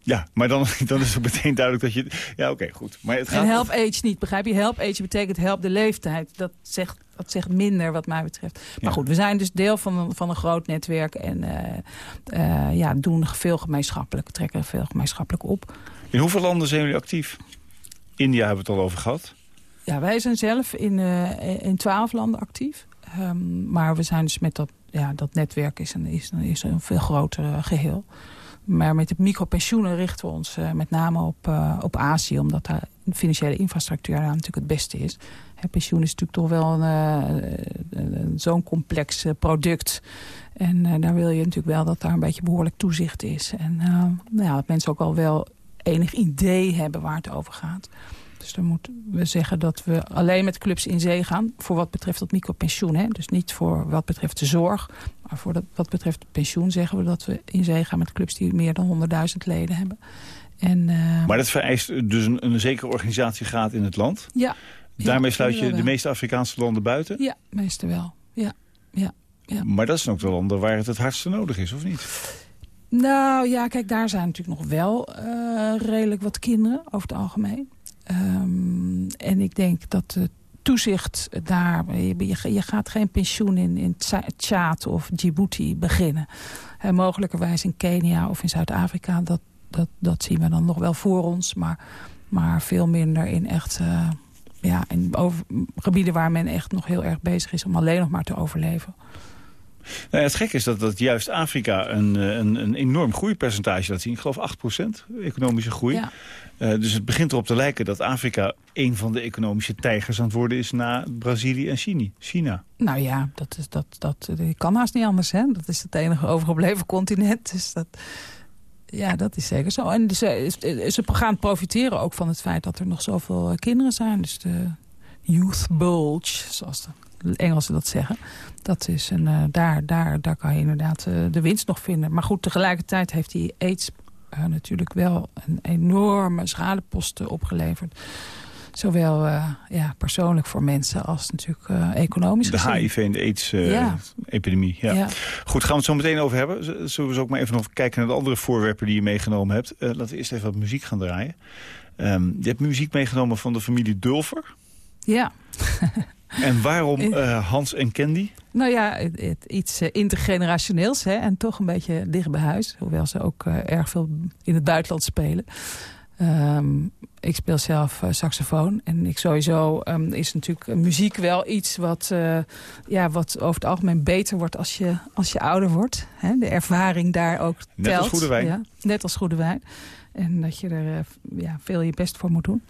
Ja, maar dan, dan is het meteen duidelijk dat je... Ja, oké, goed. Maar het gaat en help age niet, begrijp je? Help age betekent help de leeftijd. Dat zegt, dat zegt minder wat mij betreft. Maar ja. goed, we zijn dus deel van een, van een groot netwerk... en uh, uh, ja, doen veel gemeenschappelijk, trekken veel gemeenschappelijk op. In hoeveel landen zijn jullie actief? India hebben we het al over gehad. Ja, wij zijn zelf in, uh, in twaalf landen actief. Um, maar we zijn dus met dat, ja, dat netwerk is een, is, een, is een veel groter geheel. Maar met de micropensioenen richten we ons uh, met name op, uh, op Azië... omdat daar de financiële infrastructuur daar natuurlijk het beste is. Pensioen is natuurlijk toch wel uh, zo'n complex product. En daar wil je natuurlijk wel dat daar een beetje behoorlijk toezicht is. En nou ja, dat mensen ook al wel enig idee hebben waar het over gaat. Dus dan moeten we zeggen dat we alleen met clubs in zee gaan... voor wat betreft dat micropensioen. Hè? Dus niet voor wat betreft de zorg. Maar voor dat, wat betreft het pensioen zeggen we dat we in zee gaan... met clubs die meer dan 100.000 leden hebben. En, uh... Maar dat vereist dus een, een zekere organisatiegraad in het land? Ja. Daarmee sluit je de meeste Afrikaanse landen buiten? Ja, meestal wel. Ja, ja, ja. Maar dat zijn ook de landen waar het het hardste nodig is, of niet? Nou ja, kijk, daar zijn natuurlijk nog wel uh, redelijk wat kinderen over het algemeen. Um, en ik denk dat het toezicht daar... Je, je, gaat geen pensioen in, in Tjaad of Djibouti beginnen. En mogelijkerwijs in Kenia of in Zuid-Afrika, dat, dat, dat zien we dan nog wel voor ons. Maar, maar veel minder in echt... Uh, ja, in gebieden waar men echt nog heel erg bezig is om alleen nog maar te overleven. Nou het gekke is dat, dat juist Afrika een, eh, een, een enorm groeipercentage laat zien. Ik geloof 8% economische groei. Ja. Uh, dus het begint erop te lijken dat Afrika een van de economische tijgers aan het worden is na Brazilië en China. Nou ja, dat, is, dat, dat, dat kan haast niet anders. Hè? Dat is het enige overgebleven continent. Dus dat, ja, dat is zeker zo. En ze, ze gaan profiteren ook van het feit dat er nog zoveel kinderen zijn. Dus de youth bulge, zoals de Engelsen dat zeggen. Dat is een, uh, daar, daar, daar kan je inderdaad uh, de winst nog vinden. Maar goed, tegelijkertijd heeft die AIDS uh, natuurlijk wel een enorme schadeposten opgeleverd. Zowel ja, persoonlijk voor mensen als natuurlijk economisch De HIV en de AIDS-epidemie. Ja. ja. Goed, gaan we het zo meteen over hebben. Zullen we zo ook maar even nog kijken naar de andere voorwerpen die je meegenomen hebt. laten we eerst even wat muziek gaan draaien. Um, je hebt muziek meegenomen van de familie Dulfer. Ja. En waarom uh, Hans en Candy? Nou ja, het, iets uh, intergenerationeels hè, en toch een beetje dicht bij huis. Hoewel ze ook uh, erg veel in het buitenland spelen. Um, ik speel zelf saxofoon. En ik sowieso um, is natuurlijk muziek wel iets wat, ja, wat over het algemeen beter wordt als je, als je ouder wordt. Hè? De ervaring daar ook telt. Net als goede wijn. Ja, net als goede wijn. En dat je er ja, veel je best voor moet doen.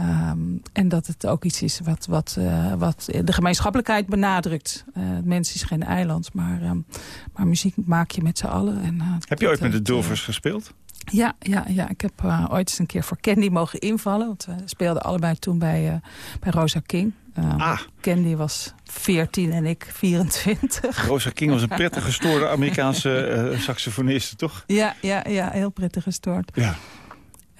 Um, en dat het ook iets is wat, wat, uh, wat de gemeenschappelijkheid benadrukt. Uh, het mens is geen eiland, maar, um, maar muziek maak je met z'n allen. En, uh, heb je ooit met de Dulvers gespeeld? Ja, ja, ja, ik heb ooit eens een keer voor Candy mogen invallen. Want we speelden allebei toen bij, bij Rosa King. ah. Candy was 14 en ik 24. Rosa King was een prettig gestoorde Amerikaanse saxofoniste, toch? Ja, ja, ja, heel prettig gestoord. Ja.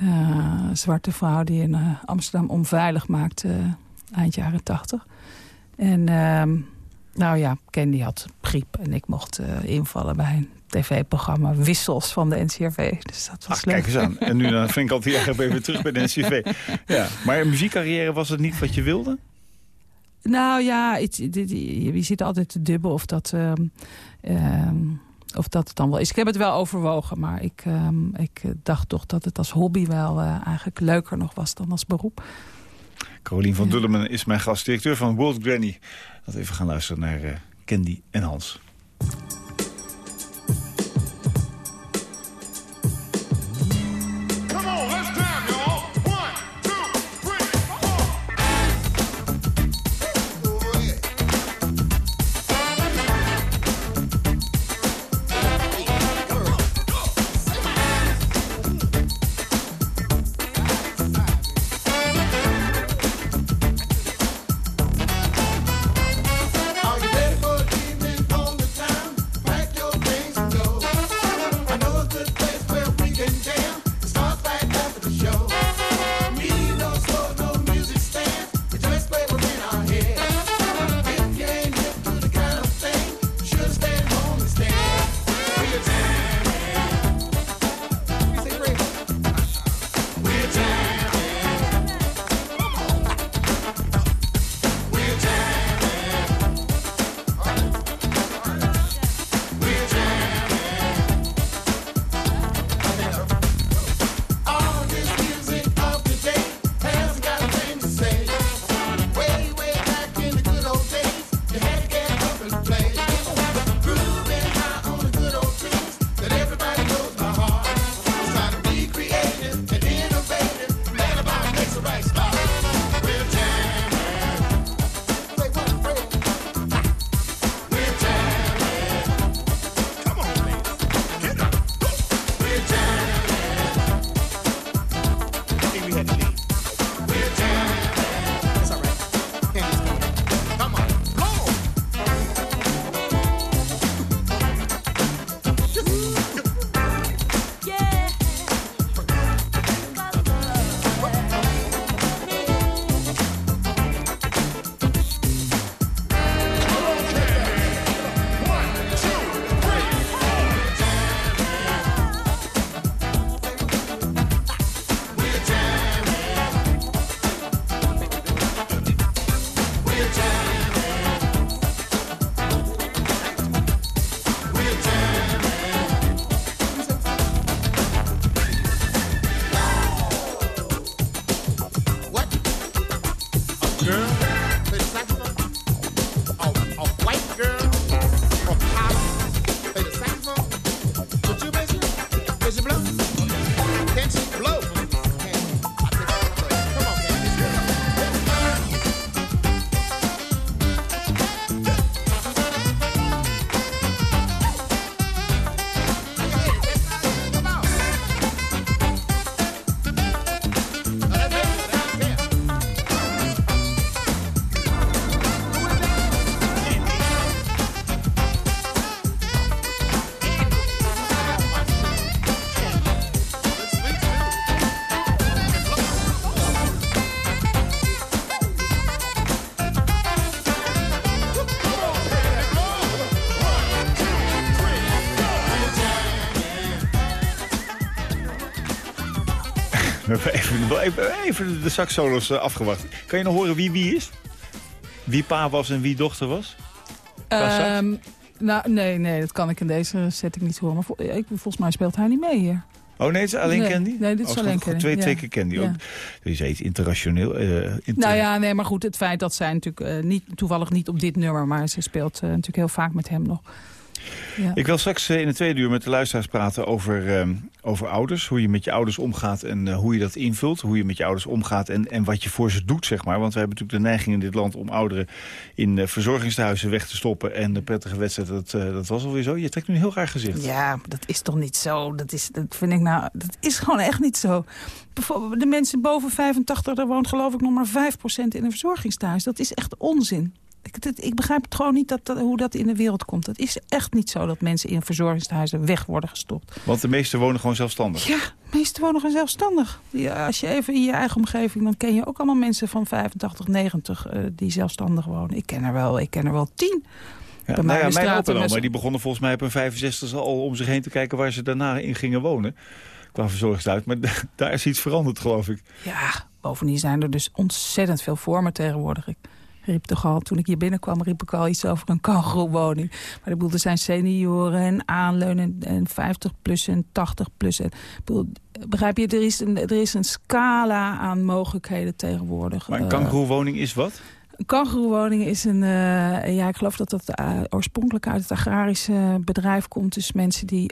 Uh, zwarte vrouw die in uh, Amsterdam onveilig maakte uh, eind jaren tachtig. En ehm, nou ja, Candy had griep en ik mocht invallen bij een tv-programma Wissels van de NCRV. Dus dat was Ach, leuk. Kijk eens aan. En nu dan vind ik altijd even terug bij de NCRV. Ja. Maar een muziekcarrière was het niet wat je wilde? Nou ja, het, je ziet altijd te dubbel of dat... Um, of dat het dan wel is. Ik heb het wel overwogen, maar ik, um, ik dacht toch dat het als hobby wel uh, eigenlijk leuker nog was dan als beroep. Carolien van ja. Dullemen is mijn gast, directeur van World Granny. Laten we even gaan luisteren naar uh, Candy en Hans. Even, even, de saxolos uh, afgewacht. Kan je nog horen wie wie is? Wie pa was en wie dochter was? Um, nou, nee, nee, dat kan ik in deze setting niet horen. Maar vol, ik, volgens mij speelt hij niet mee hier. Oh nee, het is alleen nee, Candy? Nee, dit is oh, alleen Candy. Twee, ja. twee keer Candy. Ja. Ook. Zei iets internationeel. Uh, inter nou ja, nee, maar goed, het feit dat zij natuurlijk uh, niet, toevallig niet op dit nummer... maar ze speelt uh, natuurlijk heel vaak met hem nog. Ja. Ik wil straks in de tweede uur met de luisteraars praten over, um, over ouders. Hoe je met je ouders omgaat en uh, hoe je dat invult. Hoe je met je ouders omgaat en, en wat je voor ze doet, zeg maar. Want we hebben natuurlijk de neiging in dit land om ouderen in uh, verzorgingshuizen weg te stoppen. En de prettige wedstrijd, dat, uh, dat was alweer zo. Je trekt nu een heel raar gezicht. Ja, dat is toch niet zo. Dat, is, dat vind ik nou, dat is gewoon echt niet zo. Bijvoorbeeld de mensen boven 85, daar woont geloof ik nog maar 5% in een verzorgingstehuis. Dat is echt onzin. Ik, ik begrijp het gewoon niet dat, dat, hoe dat in de wereld komt. Het is echt niet zo dat mensen in verzorgingshuizen weg worden gestopt. Want de meesten wonen gewoon zelfstandig? Ja, de meesten wonen gewoon zelfstandig. Ja, als je even in je eigen omgeving... dan ken je ook allemaal mensen van 85, 90 uh, die zelfstandig wonen. Ik ken er wel, ik ken er wel tien. Ja, nou ja, mijn opa maar die begonnen volgens mij op een 65 al om zich heen te kijken... waar ze daarna in gingen wonen. Qua verzorgingshuis. Maar daar is iets veranderd, geloof ik. Ja, bovendien zijn er dus ontzettend veel vormen tegenwoordig. Ik riep toch al, toen ik hier binnenkwam, riep ik al iets over een kangeroewoning. Maar ik bedoel, er zijn senioren en aanleunen en 50 plus en 80 plus. En, bedoel, begrijp je, er is, een, er is een scala aan mogelijkheden tegenwoordig. Maar een kangeroewoning is wat? Een kangeroewoning is een, uh, ja, ik geloof dat dat uh, oorspronkelijk uit het agrarische bedrijf komt. Dus mensen die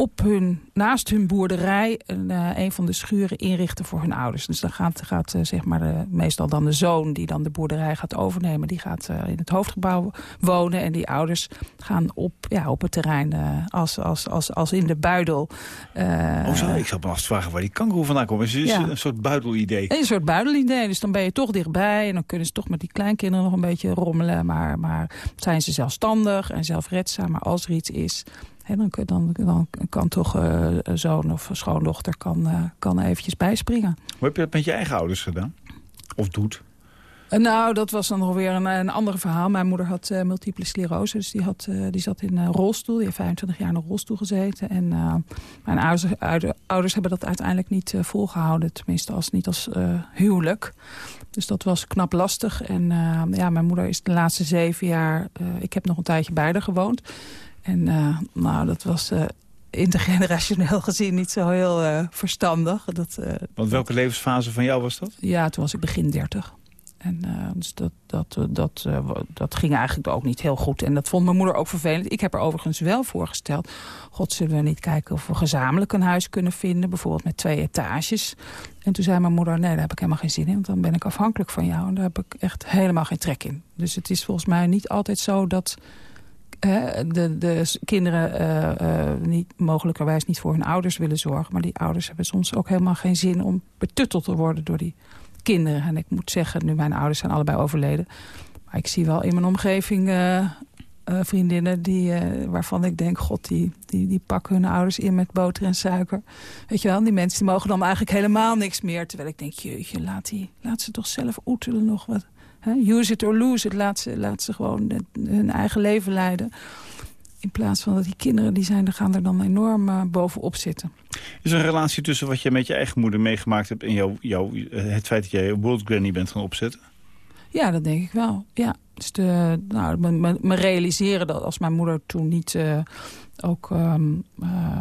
op hun, naast hun boerderij een, uh, een van de schuren inrichten voor hun ouders. Dus dan gaat, gaat uh, zeg maar de, meestal dan de zoon die dan de boerderij gaat overnemen. Die gaat uh, in het hoofdgebouw wonen en die ouders gaan op, ja, op het terrein als, als, als, als in de buidel. oh zo, ik zou me afvragen waar die kangoeroe vandaan komt. Is het ja. een soort buidelidee? Een soort buidelidee. Dus dan ben je toch dichtbij en dan kunnen ze toch met die kleinkinderen nog een beetje rommelen. Maar, maar zijn ze zelfstandig en zelfredzaam. Maar als er iets is... He, dan, dan, dan, kan toch uh, zoon of schoondochter kan, uh, kan eventjes bijspringen. Hoe heb je dat met je eigen ouders gedaan? Of doet? Uh, nou, dat was dan nog weer een, een ander verhaal. Mijn moeder had multiple sclerose, dus die, had, die zat in een rolstoel. Die heeft 25 jaar in een rolstoel gezeten. En mijn ouders, ouders hebben dat uiteindelijk niet volgehouden. Tenminste, als, niet als huwelijk. Dus dat was knap lastig. En ja, mijn moeder is de laatste zeven jaar... ik heb nog een tijdje bij haar gewoond... En uh, nou, dat was uh, intergenerationeel gezien niet zo heel uh, verstandig. Dat, Want welke levensfase van jou was dat? Ja, toen was ik begin dertig. En dus dat, dat, dat, dat ging eigenlijk ook niet heel goed. En dat vond mijn moeder ook vervelend. Ik heb er overigens wel voorgesteld... God, zullen we niet kijken of we gezamenlijk een huis kunnen vinden? Bijvoorbeeld met twee etages. En toen zei mijn moeder, nee, daar heb ik helemaal geen zin in. Want dan ben ik afhankelijk van jou. En daar heb ik echt helemaal geen trek in. Dus het is volgens mij niet altijd zo dat de, de kinderen uh, uh, niet, mogelijkerwijs niet voor hun ouders willen zorgen. Maar die ouders hebben soms ook helemaal geen zin om betutteld te worden door die kinderen. En ik moet zeggen, nu mijn ouders zijn allebei overleden. Maar ik zie wel in mijn omgeving uh, vriendinnen die, waarvan ik denk... god, die, die, die pakken hun ouders in met boter en suiker. Weet je wel, die mensen die mogen dan eigenlijk helemaal niks meer. Terwijl ik denk, jeetje, laat, die, laat ze toch zelf oetelen nog wat... Use it or lose it. Laat ze, laat ze gewoon de, hun eigen leven leiden. In plaats van dat die kinderen, die zijn, gaan er dan enorm uh, bovenop zitten. Is er een relatie tussen wat je met je eigen moeder meegemaakt hebt... en jouw, jouw, het feit dat jij World Granny bent gaan opzetten? Ja, dat denk ik wel. Ja. Dus de, nou, me, me, me realiseren dat als mijn moeder toen niet uh, ook um, uh,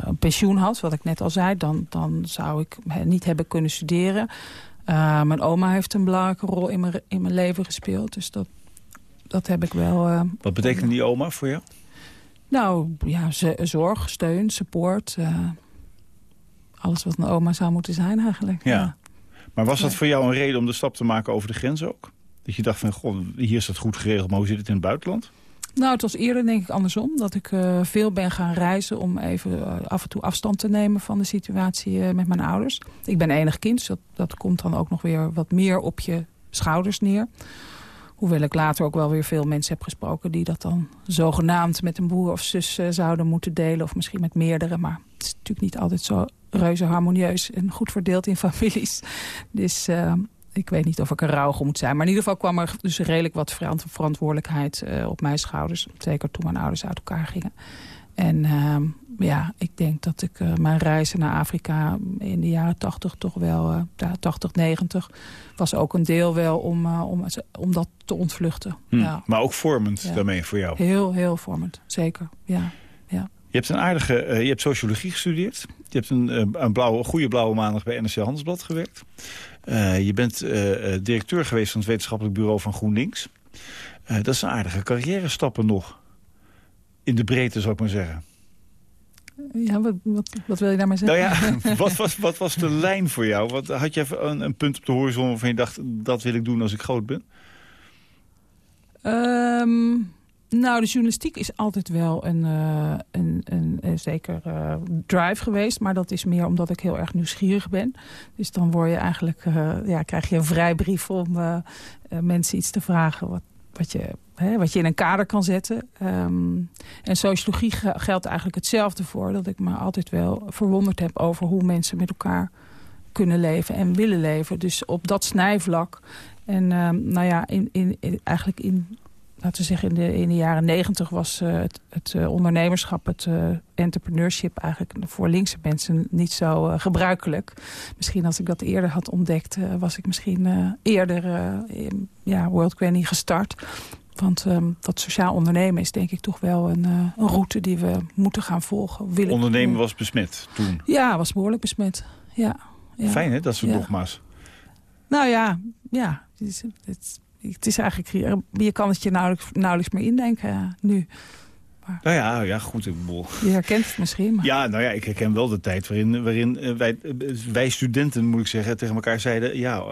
een pensioen had... wat ik net al zei, dan, dan zou ik niet hebben kunnen studeren... Uh, mijn oma heeft een belangrijke rol in mijn, in mijn leven gespeeld. Dus dat, dat heb ik wel... Uh, Wat betekent die oma voor jou? Nou, ja, zorg, steun, support. Uh, alles wat een oma zou moeten zijn eigenlijk. Ja. ja. Maar was dat voor jou een reden om de stap te maken over de grens ook? Dat je dacht van, god, hier is dat goed geregeld, maar hoe zit het in het buitenland? Nou, het was eerder denk ik andersom. Dat ik uh, veel ben gaan reizen om even uh, af en toe afstand te nemen van de situatie uh, met mijn ouders. Ik ben enig kind, dus dat, dat komt dan ook nog weer wat meer op je schouders neer. Hoewel ik later ook wel weer veel mensen heb gesproken... die dat dan zogenaamd met een broer of zus zouden moeten delen. Of misschien met meerdere. Maar het is natuurlijk niet altijd zo reuze harmonieus en goed verdeeld in families. Dus ik weet niet of ik er rouw moet zijn. Maar in ieder geval kwam er dus redelijk wat verantwoordelijkheid uh, op mijn schouders. Zeker toen mijn ouders uit elkaar gingen. En ehm, ja, ik denk dat ik uh, mijn reizen naar Afrika in de jaren 80 toch wel, uh, 80, 90, was ook een deel wel om, om, om dat te ontvluchten. Hm, ja. Maar ook vormend ja. daarmee voor jou? Heel, heel vormend, zeker, ja. ja. Je hebt een aardige, je hebt sociologie gestudeerd. Je hebt een, een, blauwe, goede blauwe maandag bij NRC Handelsblad gewerkt. Je bent directeur geweest van het wetenschappelijk bureau van GroenLinks. dat is een aardige carrière stappen nog. In de breedte, zou ik maar zeggen. Ja, wat, wat, wat, wil je daarmee zeggen? Nou ja, wat was, wat was de lijn voor jou? Wat, had je een, een, punt op de horizon waarvan je dacht... dat wil ik doen als ik groot ben? Um, nou, de journalistiek is altijd wel een, uh, een, een, zeker uh, drive geweest. Maar dat is meer omdat ik heel erg nieuwsgierig ben. Dus dan word je eigenlijk, uh, ja, krijg je een vrijbrief om mensen iets te vragen... wat, wat je Hè, wat je in een kader kan zetten. Um, en sociologie geldt eigenlijk hetzelfde voor. Dat ik me altijd wel verwonderd heb over hoe mensen met elkaar kunnen leven en willen leven. Dus op dat snijvlak. En um, nou ja, in, in, eigenlijk in, laten we zeggen, in de, in de jaren negentig was uh, het, het uh, ondernemerschap, het uh, entrepreneurship eigenlijk voor linkse mensen niet zo gebruikelijk. Misschien als ik dat eerder had ontdekt, was ik misschien eerder in, ja, World Granny gestart. Want um, dat sociaal ondernemen is denk ik toch wel een, een route die we moeten gaan volgen. Willen ondernemen was besmet toen? Ja, was behoorlijk besmet. Ja, ja. Fijn hè, dat soort ja. dogma's. Nou ja, ja het, is, het, het is eigenlijk... Je kan het je nauwelijks, nauwelijks meer indenken ja, nu. Maar, nou ja, ja, goed. Ik bedoel. Je herkent het misschien. Maar... Ja, nou ja, ik herken wel de tijd waarin, waarin wij, wij studenten, moet ik zeggen, tegen elkaar zeiden... ja,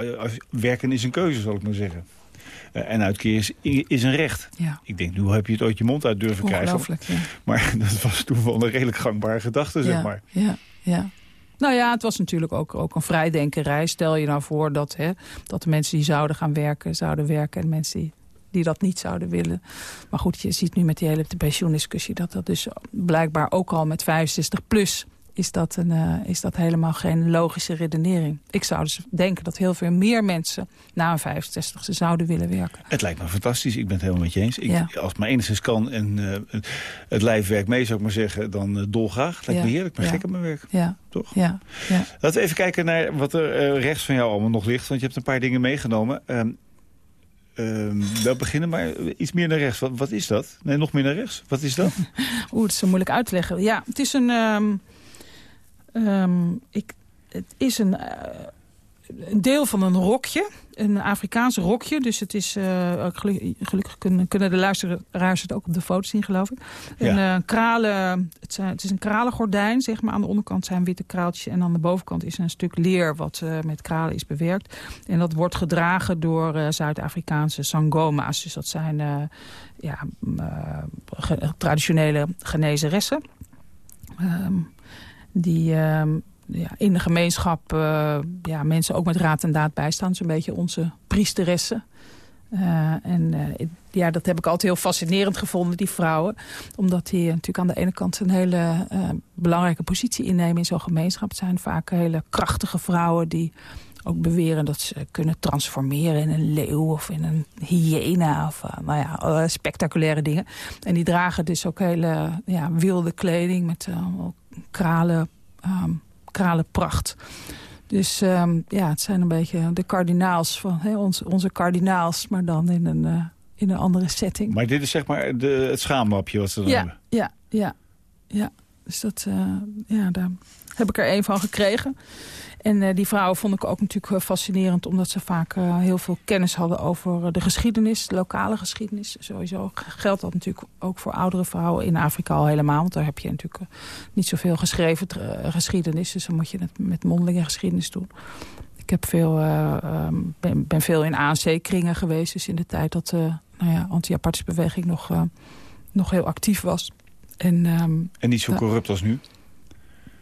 werken is een keuze, zal ik maar zeggen. Uh, en uitkeren is, is een recht. Ja. Ik denk, nu heb je het ooit je mond uit durven krijgen. Ja. Maar dat was toen wel een redelijk gangbare gedachte, ja, zeg maar. Ja, ja. Nou ja, het was natuurlijk ook, ook een vrijdenkerij. Stel je nou voor dat, hè, dat de mensen die zouden gaan werken, zouden werken... en mensen die, die dat niet zouden willen. Maar goed, je ziet nu met die hele pensioendiscussie... dat dat dus blijkbaar ook al met 65 plus is dat, een, uh, is dat helemaal geen logische redenering. Ik zou dus denken dat heel veel meer mensen na een 65 ze zouden willen werken. Het lijkt me fantastisch, ik ben het helemaal met je eens. Ik, ja. Als het maar enigszins kan en uh, het lijf werkt mee, zou ik maar zeggen, dan uh, dolgraag. Het lijkt ja. me heerlijk, maar ja. gek op mijn werk. Ja. Toch? Ja. Ja. Laten we even kijken naar wat er rechts van jou allemaal nog ligt. Want je hebt een paar dingen meegenomen. Um, wel beginnen, maar iets meer naar rechts. Wat, wat, is dat? Nee, nog meer naar rechts. Wat is dat? Oeh, het is zo moeilijk uit te leggen. Ja, het is een... Um, um, ik, het is een, uh, een, deel van een rokje. Een Afrikaans rokje. Dus het is... Uh, gelukkig, gelukkig kunnen, kunnen de luisteraars het ook op de foto zien, geloof ik. Ja. Een uh, kralen... Het, zijn, het is een kralengordijn, zeg maar. Aan de onderkant zijn witte kraaltjes. En aan de bovenkant is een stuk leer wat uh, met kralen is bewerkt. En dat wordt gedragen door Zuid-Afrikaanse sangoma's. Dus dat zijn ja, ge traditionele genezeressen. Um, die um, ja, in de gemeenschap uh, ja, mensen ook met raad en daad bijstaan. Zo'n beetje onze priesteressen. Uh, en uh, ja, dat heb ik altijd heel fascinerend gevonden, die vrouwen. Omdat die natuurlijk aan de ene kant een hele belangrijke positie innemen in zo'n gemeenschap. Het zijn vaak hele krachtige vrouwen die ook beweren dat ze kunnen transformeren in een leeuw of in een hyena. Of uh, nou ja, spectaculaire dingen. En die dragen dus ook hele ja, wilde kleding met kralen, um, kralenpracht. Dus um, ja, het zijn een beetje de kardinaals van hè, onze, onze kardinaals, maar dan in een, uh, in een andere setting. Maar dit is zeg maar de, het schaamlapje wat ze dan ja, hebben? Ja, ja, ja. Dus dat, ja, daar heb ik er een van gekregen. En uh, die vrouwen vond ik ook natuurlijk fascinerend... omdat ze vaak uh, heel veel kennis hadden over de geschiedenis, de lokale geschiedenis. Sowieso geldt dat natuurlijk ook voor oudere vrouwen in Afrika al helemaal. Want daar heb je natuurlijk niet zoveel geschreven geschiedenis. Dus dan moet je het met mondelinge geschiedenis doen. Ik heb veel, um, ben, ben, veel in ANC-kringen geweest. Dus in de tijd dat de nou ja, anti-apartheid beweging nog, nog heel actief was. En, um, en niet zo corrupt als nu?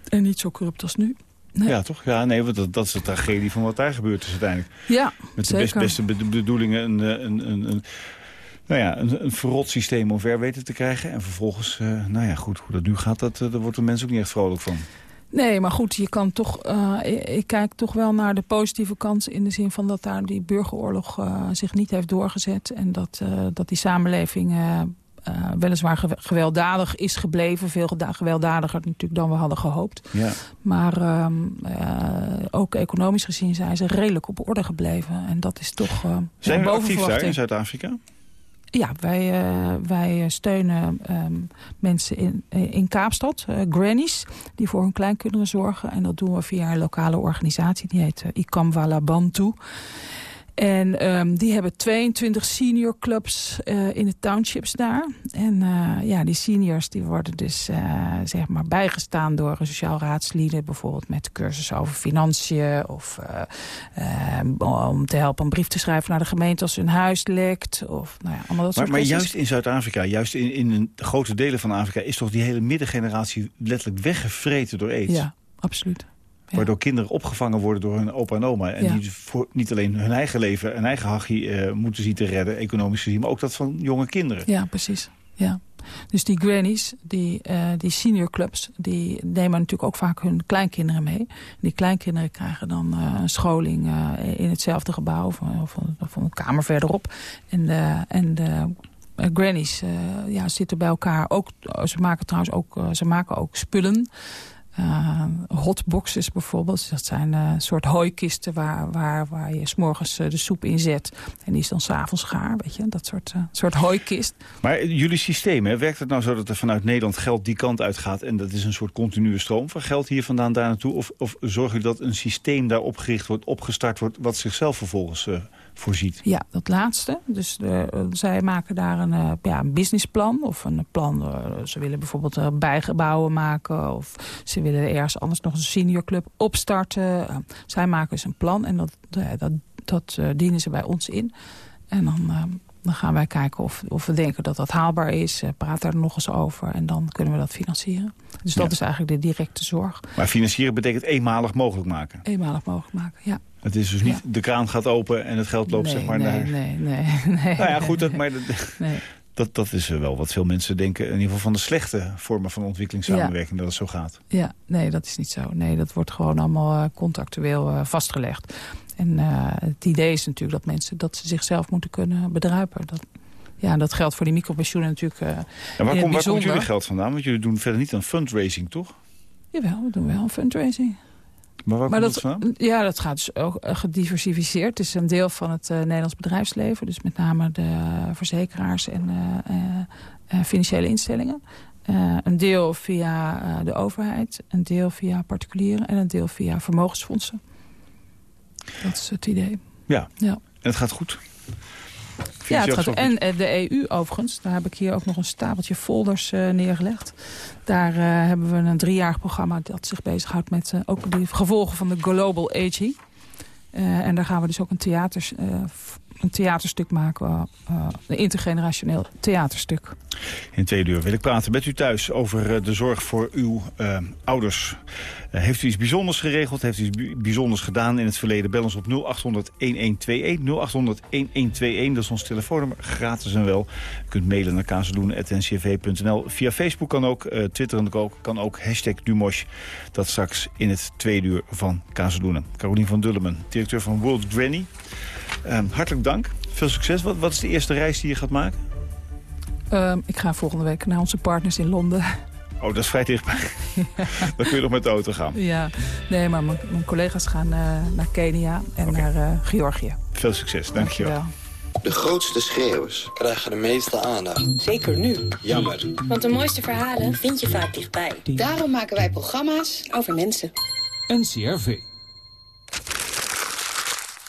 En niet zo corrupt als nu. Nee. Ja, toch? Ja, nee, want dat, dat is de tragedie van wat daar gebeurd is uiteindelijk. Ja, Met de best, beste bedoelingen een, een, een, een, nou ja, een, een verrot systeem omver weten te krijgen. En vervolgens, uh, nou ja, goed, hoe dat nu gaat, dat, uh, daar wordt de mensen ook niet echt vrolijk van. Nee, maar goed, je kan toch, uh, ik, kijk toch wel naar de positieve kant... in de zin van dat daar die burgeroorlog zich niet heeft doorgezet... en dat, dat die samenleving weliswaar gewelddadig is gebleven. Veel gewelddadiger natuurlijk dan we hadden gehoopt. Ja. Maar ehm, ook economisch gezien zijn ze redelijk op orde gebleven. En dat is toch Zijn we actief daar in Zuid-Afrika? Ja, wij, uh, wij steunen um, mensen in, in Kaapstad, uh, grannies, die voor hun kleinkinderen zorgen. En dat doen we via een lokale organisatie, die heet uh, Ikamwala Bantu. En um, die hebben 22 senior clubs uh, in de townships daar. En uh, ja, die seniors die worden dus uh, zeg maar bijgestaan door sociaal raadslieden. Bijvoorbeeld met cursussen over financiën. Of om te helpen een brief te schrijven naar de gemeente als hun huis lekt. Of, nou ja, allemaal dat maar, soort maar juist in Zuid-Afrika, juist in, in grote delen van Afrika... is toch die hele middengeneratie letterlijk weggevreten door aids? Ja, absoluut. Waardoor kinderen opgevangen worden door hun opa en oma. En die voor niet alleen hun eigen leven en eigen hachie uh, moeten zien te redden, economisch gezien, maar ook dat van jonge kinderen. Ja, precies. Ja. Dus die grannies, die, uh, die senior clubs, die nemen natuurlijk ook vaak hun kleinkinderen mee. Die kleinkinderen krijgen dan uh, een scholing in hetzelfde gebouw of, of, of, een kamer verderop. En de, en de grannies ja, zitten bij elkaar. Ook, ze maken trouwens ook, ze maken ook spullen. Uh, hotboxes bijvoorbeeld. Dat zijn uh, soort hooikisten waar, waar, waar je s'morgens uh, de soep in zet. En die is dan s'avonds gaar, weet je. Dat soort, soort hooikist. Maar jullie systeem, hè, werkt het nou zo dat er vanuit Nederland geld die kant uit gaat... en dat is een soort continue stroom van geld hier vandaan daar naartoe? Of, of zorg je dat een systeem daar opgericht wordt, opgestart wordt... wat zichzelf vervolgens voorziet? Ja, dat laatste. Dus de, zij maken daar een, uh, ja, een businessplan of een plan. Uh, ze willen bijvoorbeeld bijgebouwen maken of ze willen ergens anders nog een seniorclub opstarten. zij maken dus een plan en dat, dat, dat dienen ze bij ons in. En dan, dan gaan wij kijken of, of we denken dat dat haalbaar is. praat daar nog eens over en dan kunnen we dat financieren. Dus dat is eigenlijk de directe zorg. Maar financieren betekent eenmalig mogelijk maken? Eenmalig mogelijk maken, ja. Het is dus niet de kraan gaat open en het geld loopt nee, zeg maar nee, naar... Nee, nee, nee. Nou ja, goed, dat, maar dat, dat, dat is wel wat veel mensen denken... in ieder geval van de slechte vormen van ontwikkelingssamenwerking... Ja. dat het zo gaat. Ja, nee, dat is niet zo. Nee, dat wordt gewoon allemaal uh, contractueel vastgelegd. En uh, het idee is natuurlijk dat mensen dat ze zichzelf moeten kunnen bedruipen. Dat, ja, dat geldt voor die micropensioenen natuurlijk uh, En waar, kom, waar komt jullie geld vandaan? Want jullie doen verder niet aan fundraising, toch? Jawel, we doen wel fundraising. Maar waar maar komt dat, dat vandaan? Ja, dat gaat dus ook gediversificeerd. Het is een deel van het uh, Nederlands bedrijfsleven. Dus met name de verzekeraars en financiële instellingen. een deel via de overheid, een deel via particulieren... en een deel via vermogensfondsen. Dat is het idee. Ja, ja. en het gaat goed? Ja, het gaat, en de EU overigens. Daar heb ik hier ook nog een stapeltje folders uh, neergelegd. Daar uh, hebben we een driejarig programma dat zich bezighoudt met uh, ook de gevolgen van de global aging. en daar gaan we dus ook een, theaters, een theaterstuk maken. een intergenerationeel theaterstuk. In twee uur wil ik praten met u thuis over de zorg voor uw ouders. Heeft u iets bijzonders geregeld? Heeft u iets bijzonders gedaan in het verleden? Bel ons op 0800-1121. 0800-1121, dat is ons telefoonnummer, gratis en wel. U kunt mailen naar kazeloen.ncv.nl. Via Facebook kan ook, uh, Twitter ook, kan ook hashtag Dumosh. Dat straks in het tweede uur van Kazeloenen. Carolien van Dullemen, directeur van World Granny. Uh, hartelijk dank. Veel succes. Wat, wat is de eerste reis die je gaat maken? Um, ik ga volgende week naar onze partners in Londen. Oh, dat is vrij dichtbij. Ja. Dan kun je nog met de auto gaan. Ja, nee, maar mijn, mijn collega's gaan uh, naar Kenia en okay. naar uh, Georgië. Veel succes, dankjewel. dankjewel. De grootste schreeuwers krijgen de meeste aandacht. Zeker nu. Jammer. Want de mooiste verhalen vind je vaak dichtbij. Daarom maken wij programma's over mensen. NCRV.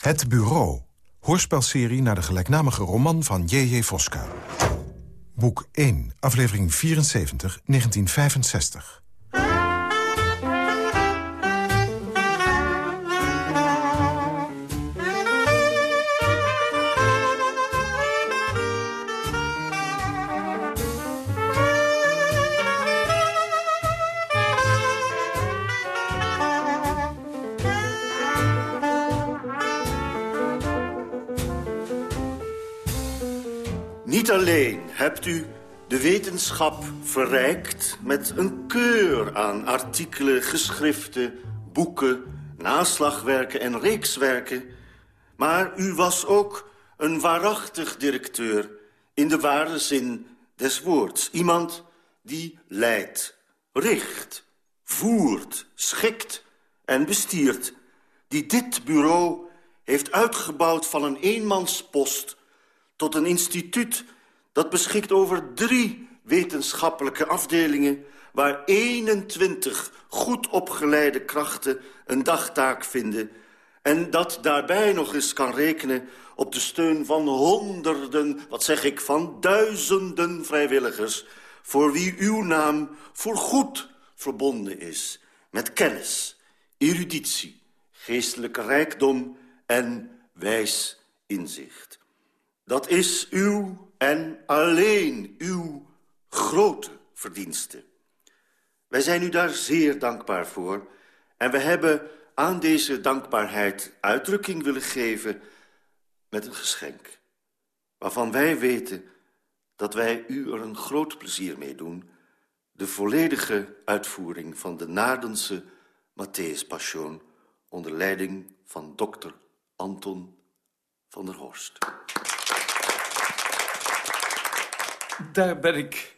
Het Bureau. Hoorspelserie naar de gelijknamige roman van J.J. Voska. Boek 1, aflevering 74, 1965. Alleen hebt u de wetenschap verrijkt met een keur aan artikelen, geschriften, boeken, naslagwerken en reekswerken, maar u was ook een waarachtig directeur in de ware zin des woords. Iemand die leidt, richt, voert, schikt en bestiert. Die dit bureau heeft uitgebouwd van een eenmanspost... tot een instituut dat beschikt over drie wetenschappelijke afdelingen... waar 21 goed opgeleide krachten een dagtaak vinden... en dat daarbij nog eens kan rekenen op de steun van honderden... wat zeg ik, van duizenden vrijwilligers... voor wie uw naam voorgoed verbonden is met kennis, eruditie, geestelijke rijkdom en wijs inzicht. Dat is uw en alleen uw grote verdienste. Wij zijn u daar zeer dankbaar voor... en we hebben aan deze dankbaarheid uitdrukking willen geven... met een geschenk, waarvan wij weten dat wij u er een groot plezier mee doen... de volledige uitvoering van de Naardense Matthäus Passion... onder leiding van dokter Anton van der Horst. Daar ben ik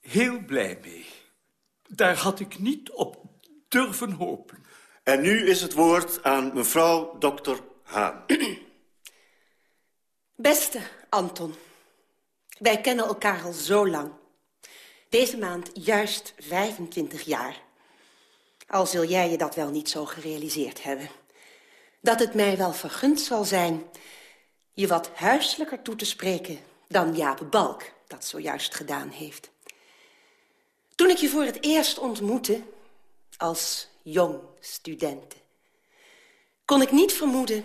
heel blij mee. Daar had ik niet op durven hopen. En nu is het woord aan mevrouw dokter Haan. Beste Anton, wij kennen elkaar al zo lang. Deze maand juist 25 jaar. Al zul jij je dat wel niet zo gerealiseerd hebben. Dat het mij wel vergund zal zijn je wat huiselijker toe te spreken dan Jaap Balk dat zojuist gedaan heeft. Toen ik je voor het eerst ontmoette, als jong studenten... kon ik niet vermoeden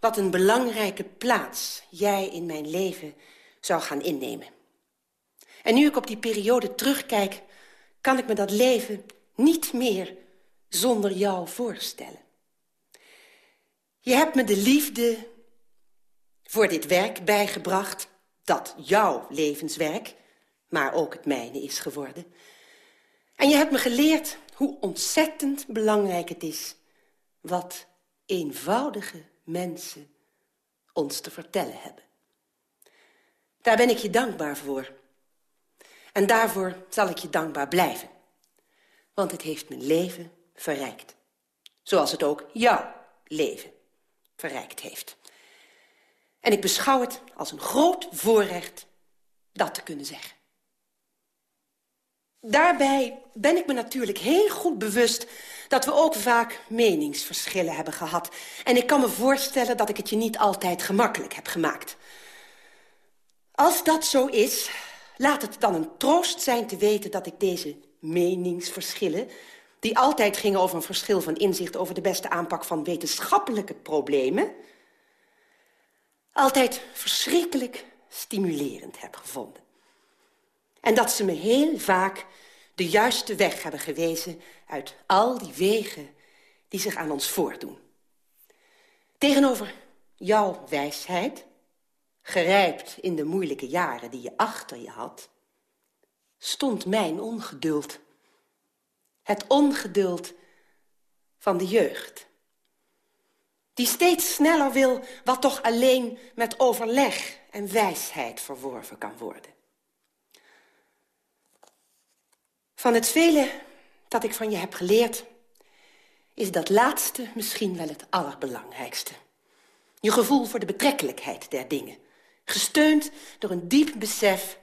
wat een belangrijke plaats jij in mijn leven zou gaan innemen. En nu ik op die periode terugkijk, kan ik me dat leven niet meer zonder jou voorstellen. Je hebt me de liefde voor dit werk bijgebracht... dat jouw levenswerk, maar ook het mijne is geworden. En je hebt me geleerd hoe ontzettend belangrijk het is... wat eenvoudige mensen ons te vertellen hebben. Daar ben ik je dankbaar voor. En daarvoor zal ik je dankbaar blijven. Want het heeft mijn leven verrijkt. Zoals het ook jouw leven verrijkt heeft. En ik beschouw het als een groot voorrecht dat te kunnen zeggen. Daarbij ben ik me natuurlijk heel goed bewust dat we ook vaak meningsverschillen hebben gehad. En ik kan me voorstellen dat ik het je niet altijd gemakkelijk heb gemaakt. Als dat zo is, laat het dan een troost zijn te weten dat ik deze meningsverschillen... die altijd gingen over een verschil van inzicht over de beste aanpak van wetenschappelijke problemen altijd verschrikkelijk stimulerend heb gevonden. En dat ze me heel vaak de juiste weg hebben gewezen... uit al die wegen die zich aan ons voordoen. Tegenover jouw wijsheid, gerijpt in de moeilijke jaren die je achter je had... stond mijn ongeduld. Het ongeduld van de jeugd die steeds sneller wil wat toch alleen met overleg en wijsheid verworven kan worden. Van het vele dat ik van je heb geleerd... is dat laatste misschien wel het allerbelangrijkste. Je gevoel voor de betrekkelijkheid der dingen. Gesteund door een diep besef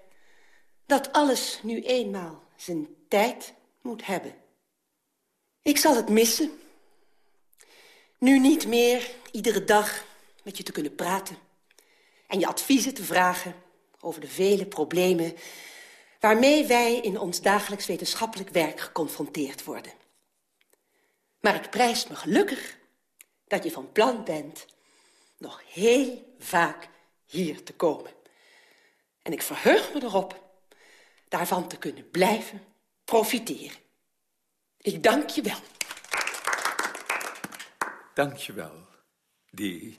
dat alles nu eenmaal zijn tijd moet hebben. Ik zal het missen nu niet meer iedere dag met je te kunnen praten... en je adviezen te vragen over de vele problemen... waarmee wij in ons dagelijks wetenschappelijk werk geconfronteerd worden. Maar ik prijs me gelukkig dat je van plan bent... nog heel vaak hier te komen. En ik verheug me erop daarvan te kunnen blijven profiteren. Ik dank je wel. Dank je wel, die.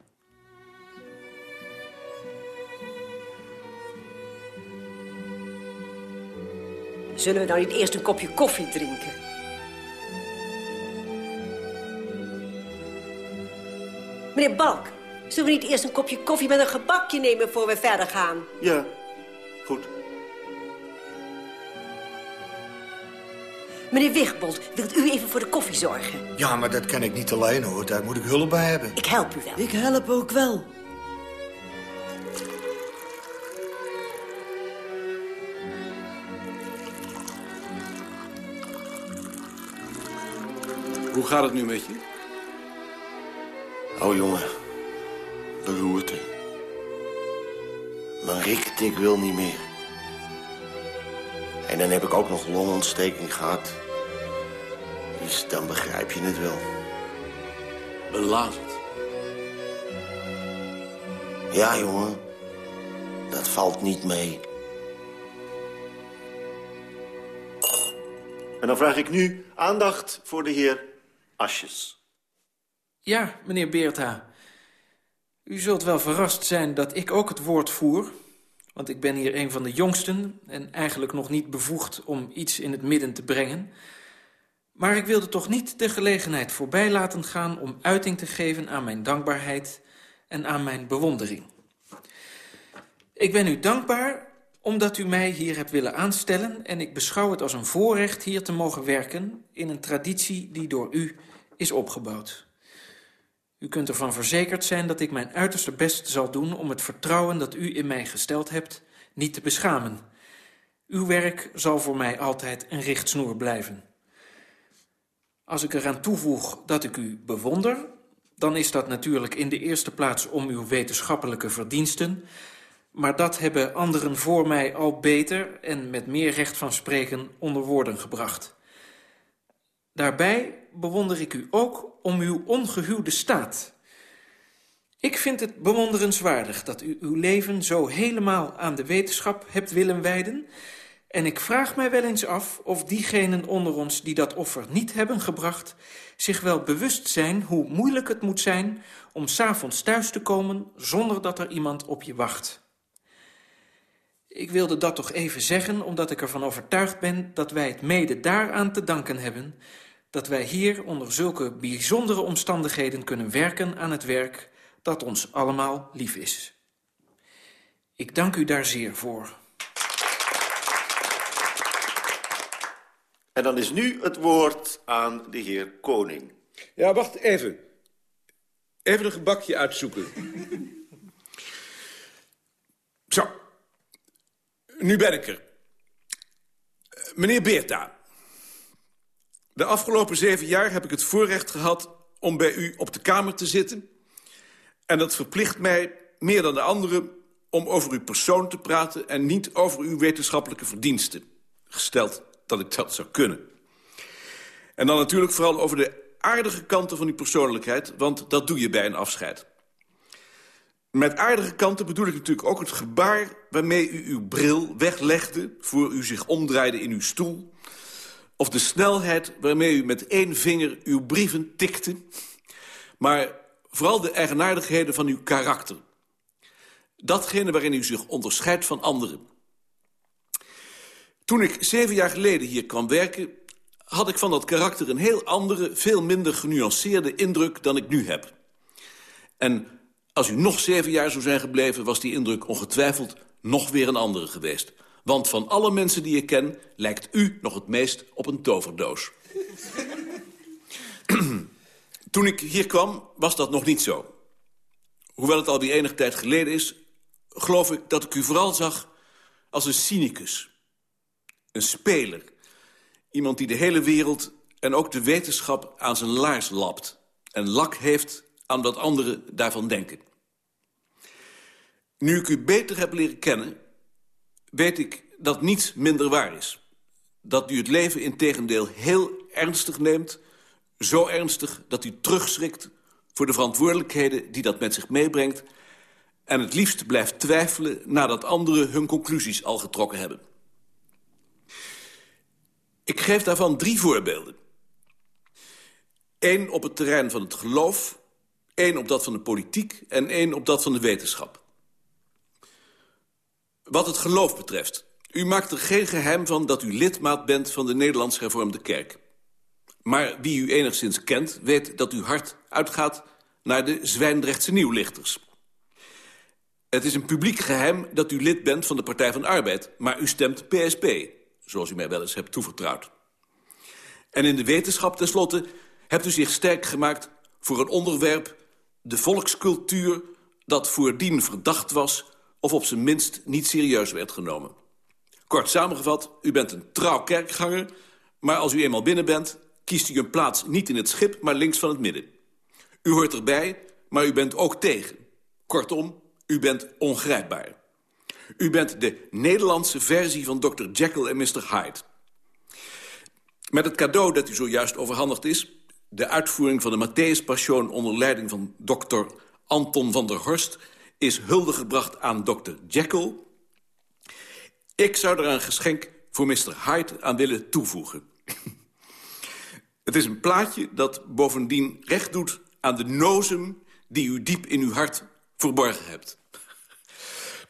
Zullen we nou niet eerst een kopje koffie drinken? Meneer Balk, zullen we niet eerst een kopje koffie met een gebakje nemen voor we verder gaan? Ja, goed. Meneer Wigbold, wilt u even voor de koffie zorgen? Ja, maar dat kan ik niet alleen, hoor. Daar moet ik hulp bij hebben. Ik help u wel. Ik help ook wel. Hoe gaat het nu met je? Oh, jongen. Beroerte. Mijn ik wil niet meer. En dan heb ik ook nog longontsteking gehad. Dus dan begrijp je het wel. Belazerd. Ja, jongen. Dat valt niet mee. En dan vraag ik nu aandacht voor de heer Asjes. Ja, meneer Beerta. U zult wel verrast zijn dat ik ook het woord voer. Want ik ben hier een van de jongsten... en eigenlijk nog niet bevoegd om iets in het midden te brengen. Maar ik wilde toch niet de gelegenheid voorbij laten gaan... om uiting te geven aan mijn dankbaarheid en aan mijn bewondering. Ik ben u dankbaar omdat u mij hier hebt willen aanstellen... en ik beschouw het als een voorrecht hier te mogen werken... in een traditie die door u is opgebouwd. U kunt ervan verzekerd zijn dat ik mijn uiterste best zal doen... om het vertrouwen dat u in mij gesteld hebt niet te beschamen. Uw werk zal voor mij altijd een richtsnoer blijven. Als ik eraan toevoeg dat ik u bewonder... dan is dat natuurlijk in de eerste plaats om uw wetenschappelijke verdiensten... maar dat hebben anderen voor mij al beter... en met meer recht van spreken onder woorden gebracht... Daarbij bewonder ik u ook om uw ongehuwde staat. Ik vind het bewonderenswaardig dat u uw leven zo helemaal aan de wetenschap hebt willen wijden... en ik vraag mij wel eens af of diegenen onder ons die dat offer niet hebben gebracht... zich wel bewust zijn hoe moeilijk het moet zijn om s'avonds thuis te komen... zonder dat er iemand op je wacht. Ik wilde dat toch even zeggen, omdat ik ervan overtuigd ben... dat wij het mede daaraan te danken hebben dat wij hier onder zulke bijzondere omstandigheden kunnen werken aan het werk dat ons allemaal lief is. Ik dank u daar zeer voor. En dan is nu het woord aan de heer Koning. Ja, wacht even. Even een gebakje uitzoeken. Zo. Nu ben ik er. Meneer Beerta. De afgelopen zeven jaar heb ik het voorrecht gehad om bij u op de Kamer te zitten. En dat verplicht mij, meer dan de anderen, om over uw persoon te praten... en niet over uw wetenschappelijke verdiensten. Gesteld dat ik dat zou kunnen. En dan natuurlijk vooral over de aardige kanten van uw persoonlijkheid... want dat doe je bij een afscheid. Met aardige kanten bedoel ik natuurlijk ook het gebaar... waarmee u uw bril weglegde voor u zich omdraaide in uw stoel of de snelheid waarmee u met één vinger uw brieven tikte... maar vooral de eigenaardigheden van uw karakter. Datgene waarin u zich onderscheidt van anderen. Toen ik zeven jaar geleden hier kwam werken... had ik van dat karakter een heel andere, veel minder genuanceerde indruk dan ik nu heb. En als u nog zeven jaar zou zijn gebleven... was die indruk ongetwijfeld nog weer een andere geweest. Want van alle mensen die ik ken, lijkt u nog het meest op een toverdoos. Toen ik hier kwam, was dat nog niet zo. Hoewel het alweer enige tijd geleden is... geloof ik dat ik u vooral zag als een cynicus. Een speler. Iemand die de hele wereld en ook de wetenschap aan zijn laars lapt... en lak heeft aan wat anderen daarvan denken. Nu ik u beter heb leren kennen weet ik dat niets minder waar is. Dat u het leven in tegendeel heel ernstig neemt. Zo ernstig dat u terugschrikt voor de verantwoordelijkheden die dat met zich meebrengt... en het liefst blijft twijfelen nadat anderen hun conclusies al getrokken hebben. Ik geef daarvan drie voorbeelden. Eén op het terrein van het geloof, één op dat van de politiek... en één op dat van de wetenschap. Wat het geloof betreft. U maakt er geen geheim van dat u lidmaat bent van de Nederlands hervormde kerk. Maar wie u enigszins kent, weet dat uw hart uitgaat naar de Zwijndrechtse nieuwlichters. Het is een publiek geheim dat u lid bent van de Partij van Arbeid... maar u stemt PSP, zoals u mij wel eens hebt toevertrouwd. En in de wetenschap tenslotte hebt u zich sterk gemaakt voor een onderwerp... de volkscultuur dat voordien verdacht was... of op zijn minst niet serieus werd genomen. Kort samengevat, u bent een trouw kerkganger... maar als u eenmaal binnen bent, kiest u een plaats niet in het schip... maar links van het midden. U hoort erbij, maar u bent ook tegen. Kortom, u bent ongrijpbaar. U bent de Nederlandse versie van Dr. Jekyll en Mr. Hyde. Met het cadeau dat u zojuist overhandigd is... de uitvoering van de Matthäus Passion onder leiding van Dr. Anton van der Horst... is hulde gebracht aan Dr. Jekyll. Ik zou er een geschenk voor Mr. Hyde aan willen toevoegen. het is een plaatje dat bovendien recht doet aan de nozem... die u diep in uw hart verborgen hebt.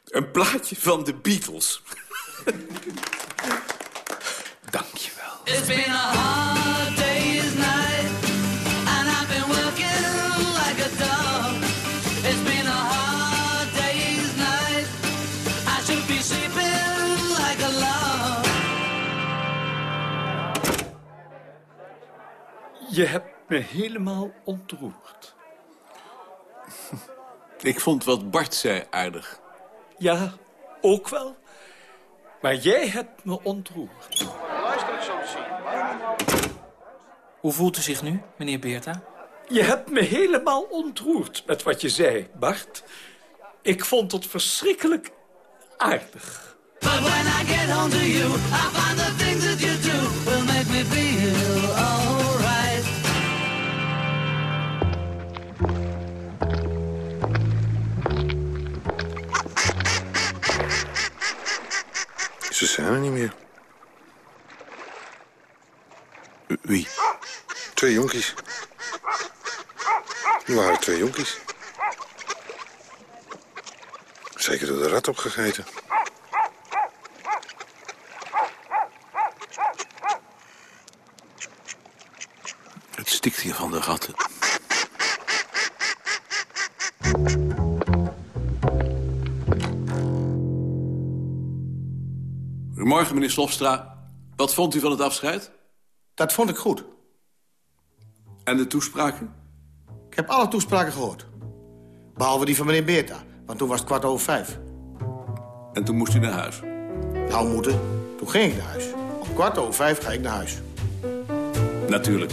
Een plaatje van de Beatles. Dank je wel. It's been a hard Je hebt me helemaal ontroerd. Ik vond wat Bart zei aardig. Ja, ook wel. Maar jij hebt me ontroerd. Hoe voelt u zich nu, meneer Beerta? Je hebt me helemaal ontroerd met wat je zei, Bart. Ik vond het verschrikkelijk aardig. But when I get home to you, I find the things that you do will make me feel. Zijn er. Wie? Twee jonkies. Er waren twee jonkies. Zeker door de rat opgegeten. Het stikt hier van de ratten. Goedemorgen, meneer Slofstra. Wat vond u van het afscheid? Dat vond ik goed. En de toespraken? Ik heb alle toespraken gehoord. Behalve die van meneer Beerta, want toen was het kwart over vijf. En toen moest u naar huis? Nou, moeten. Toen ging ik naar huis. Om kwart over vijf ga ik naar huis. Natuurlijk.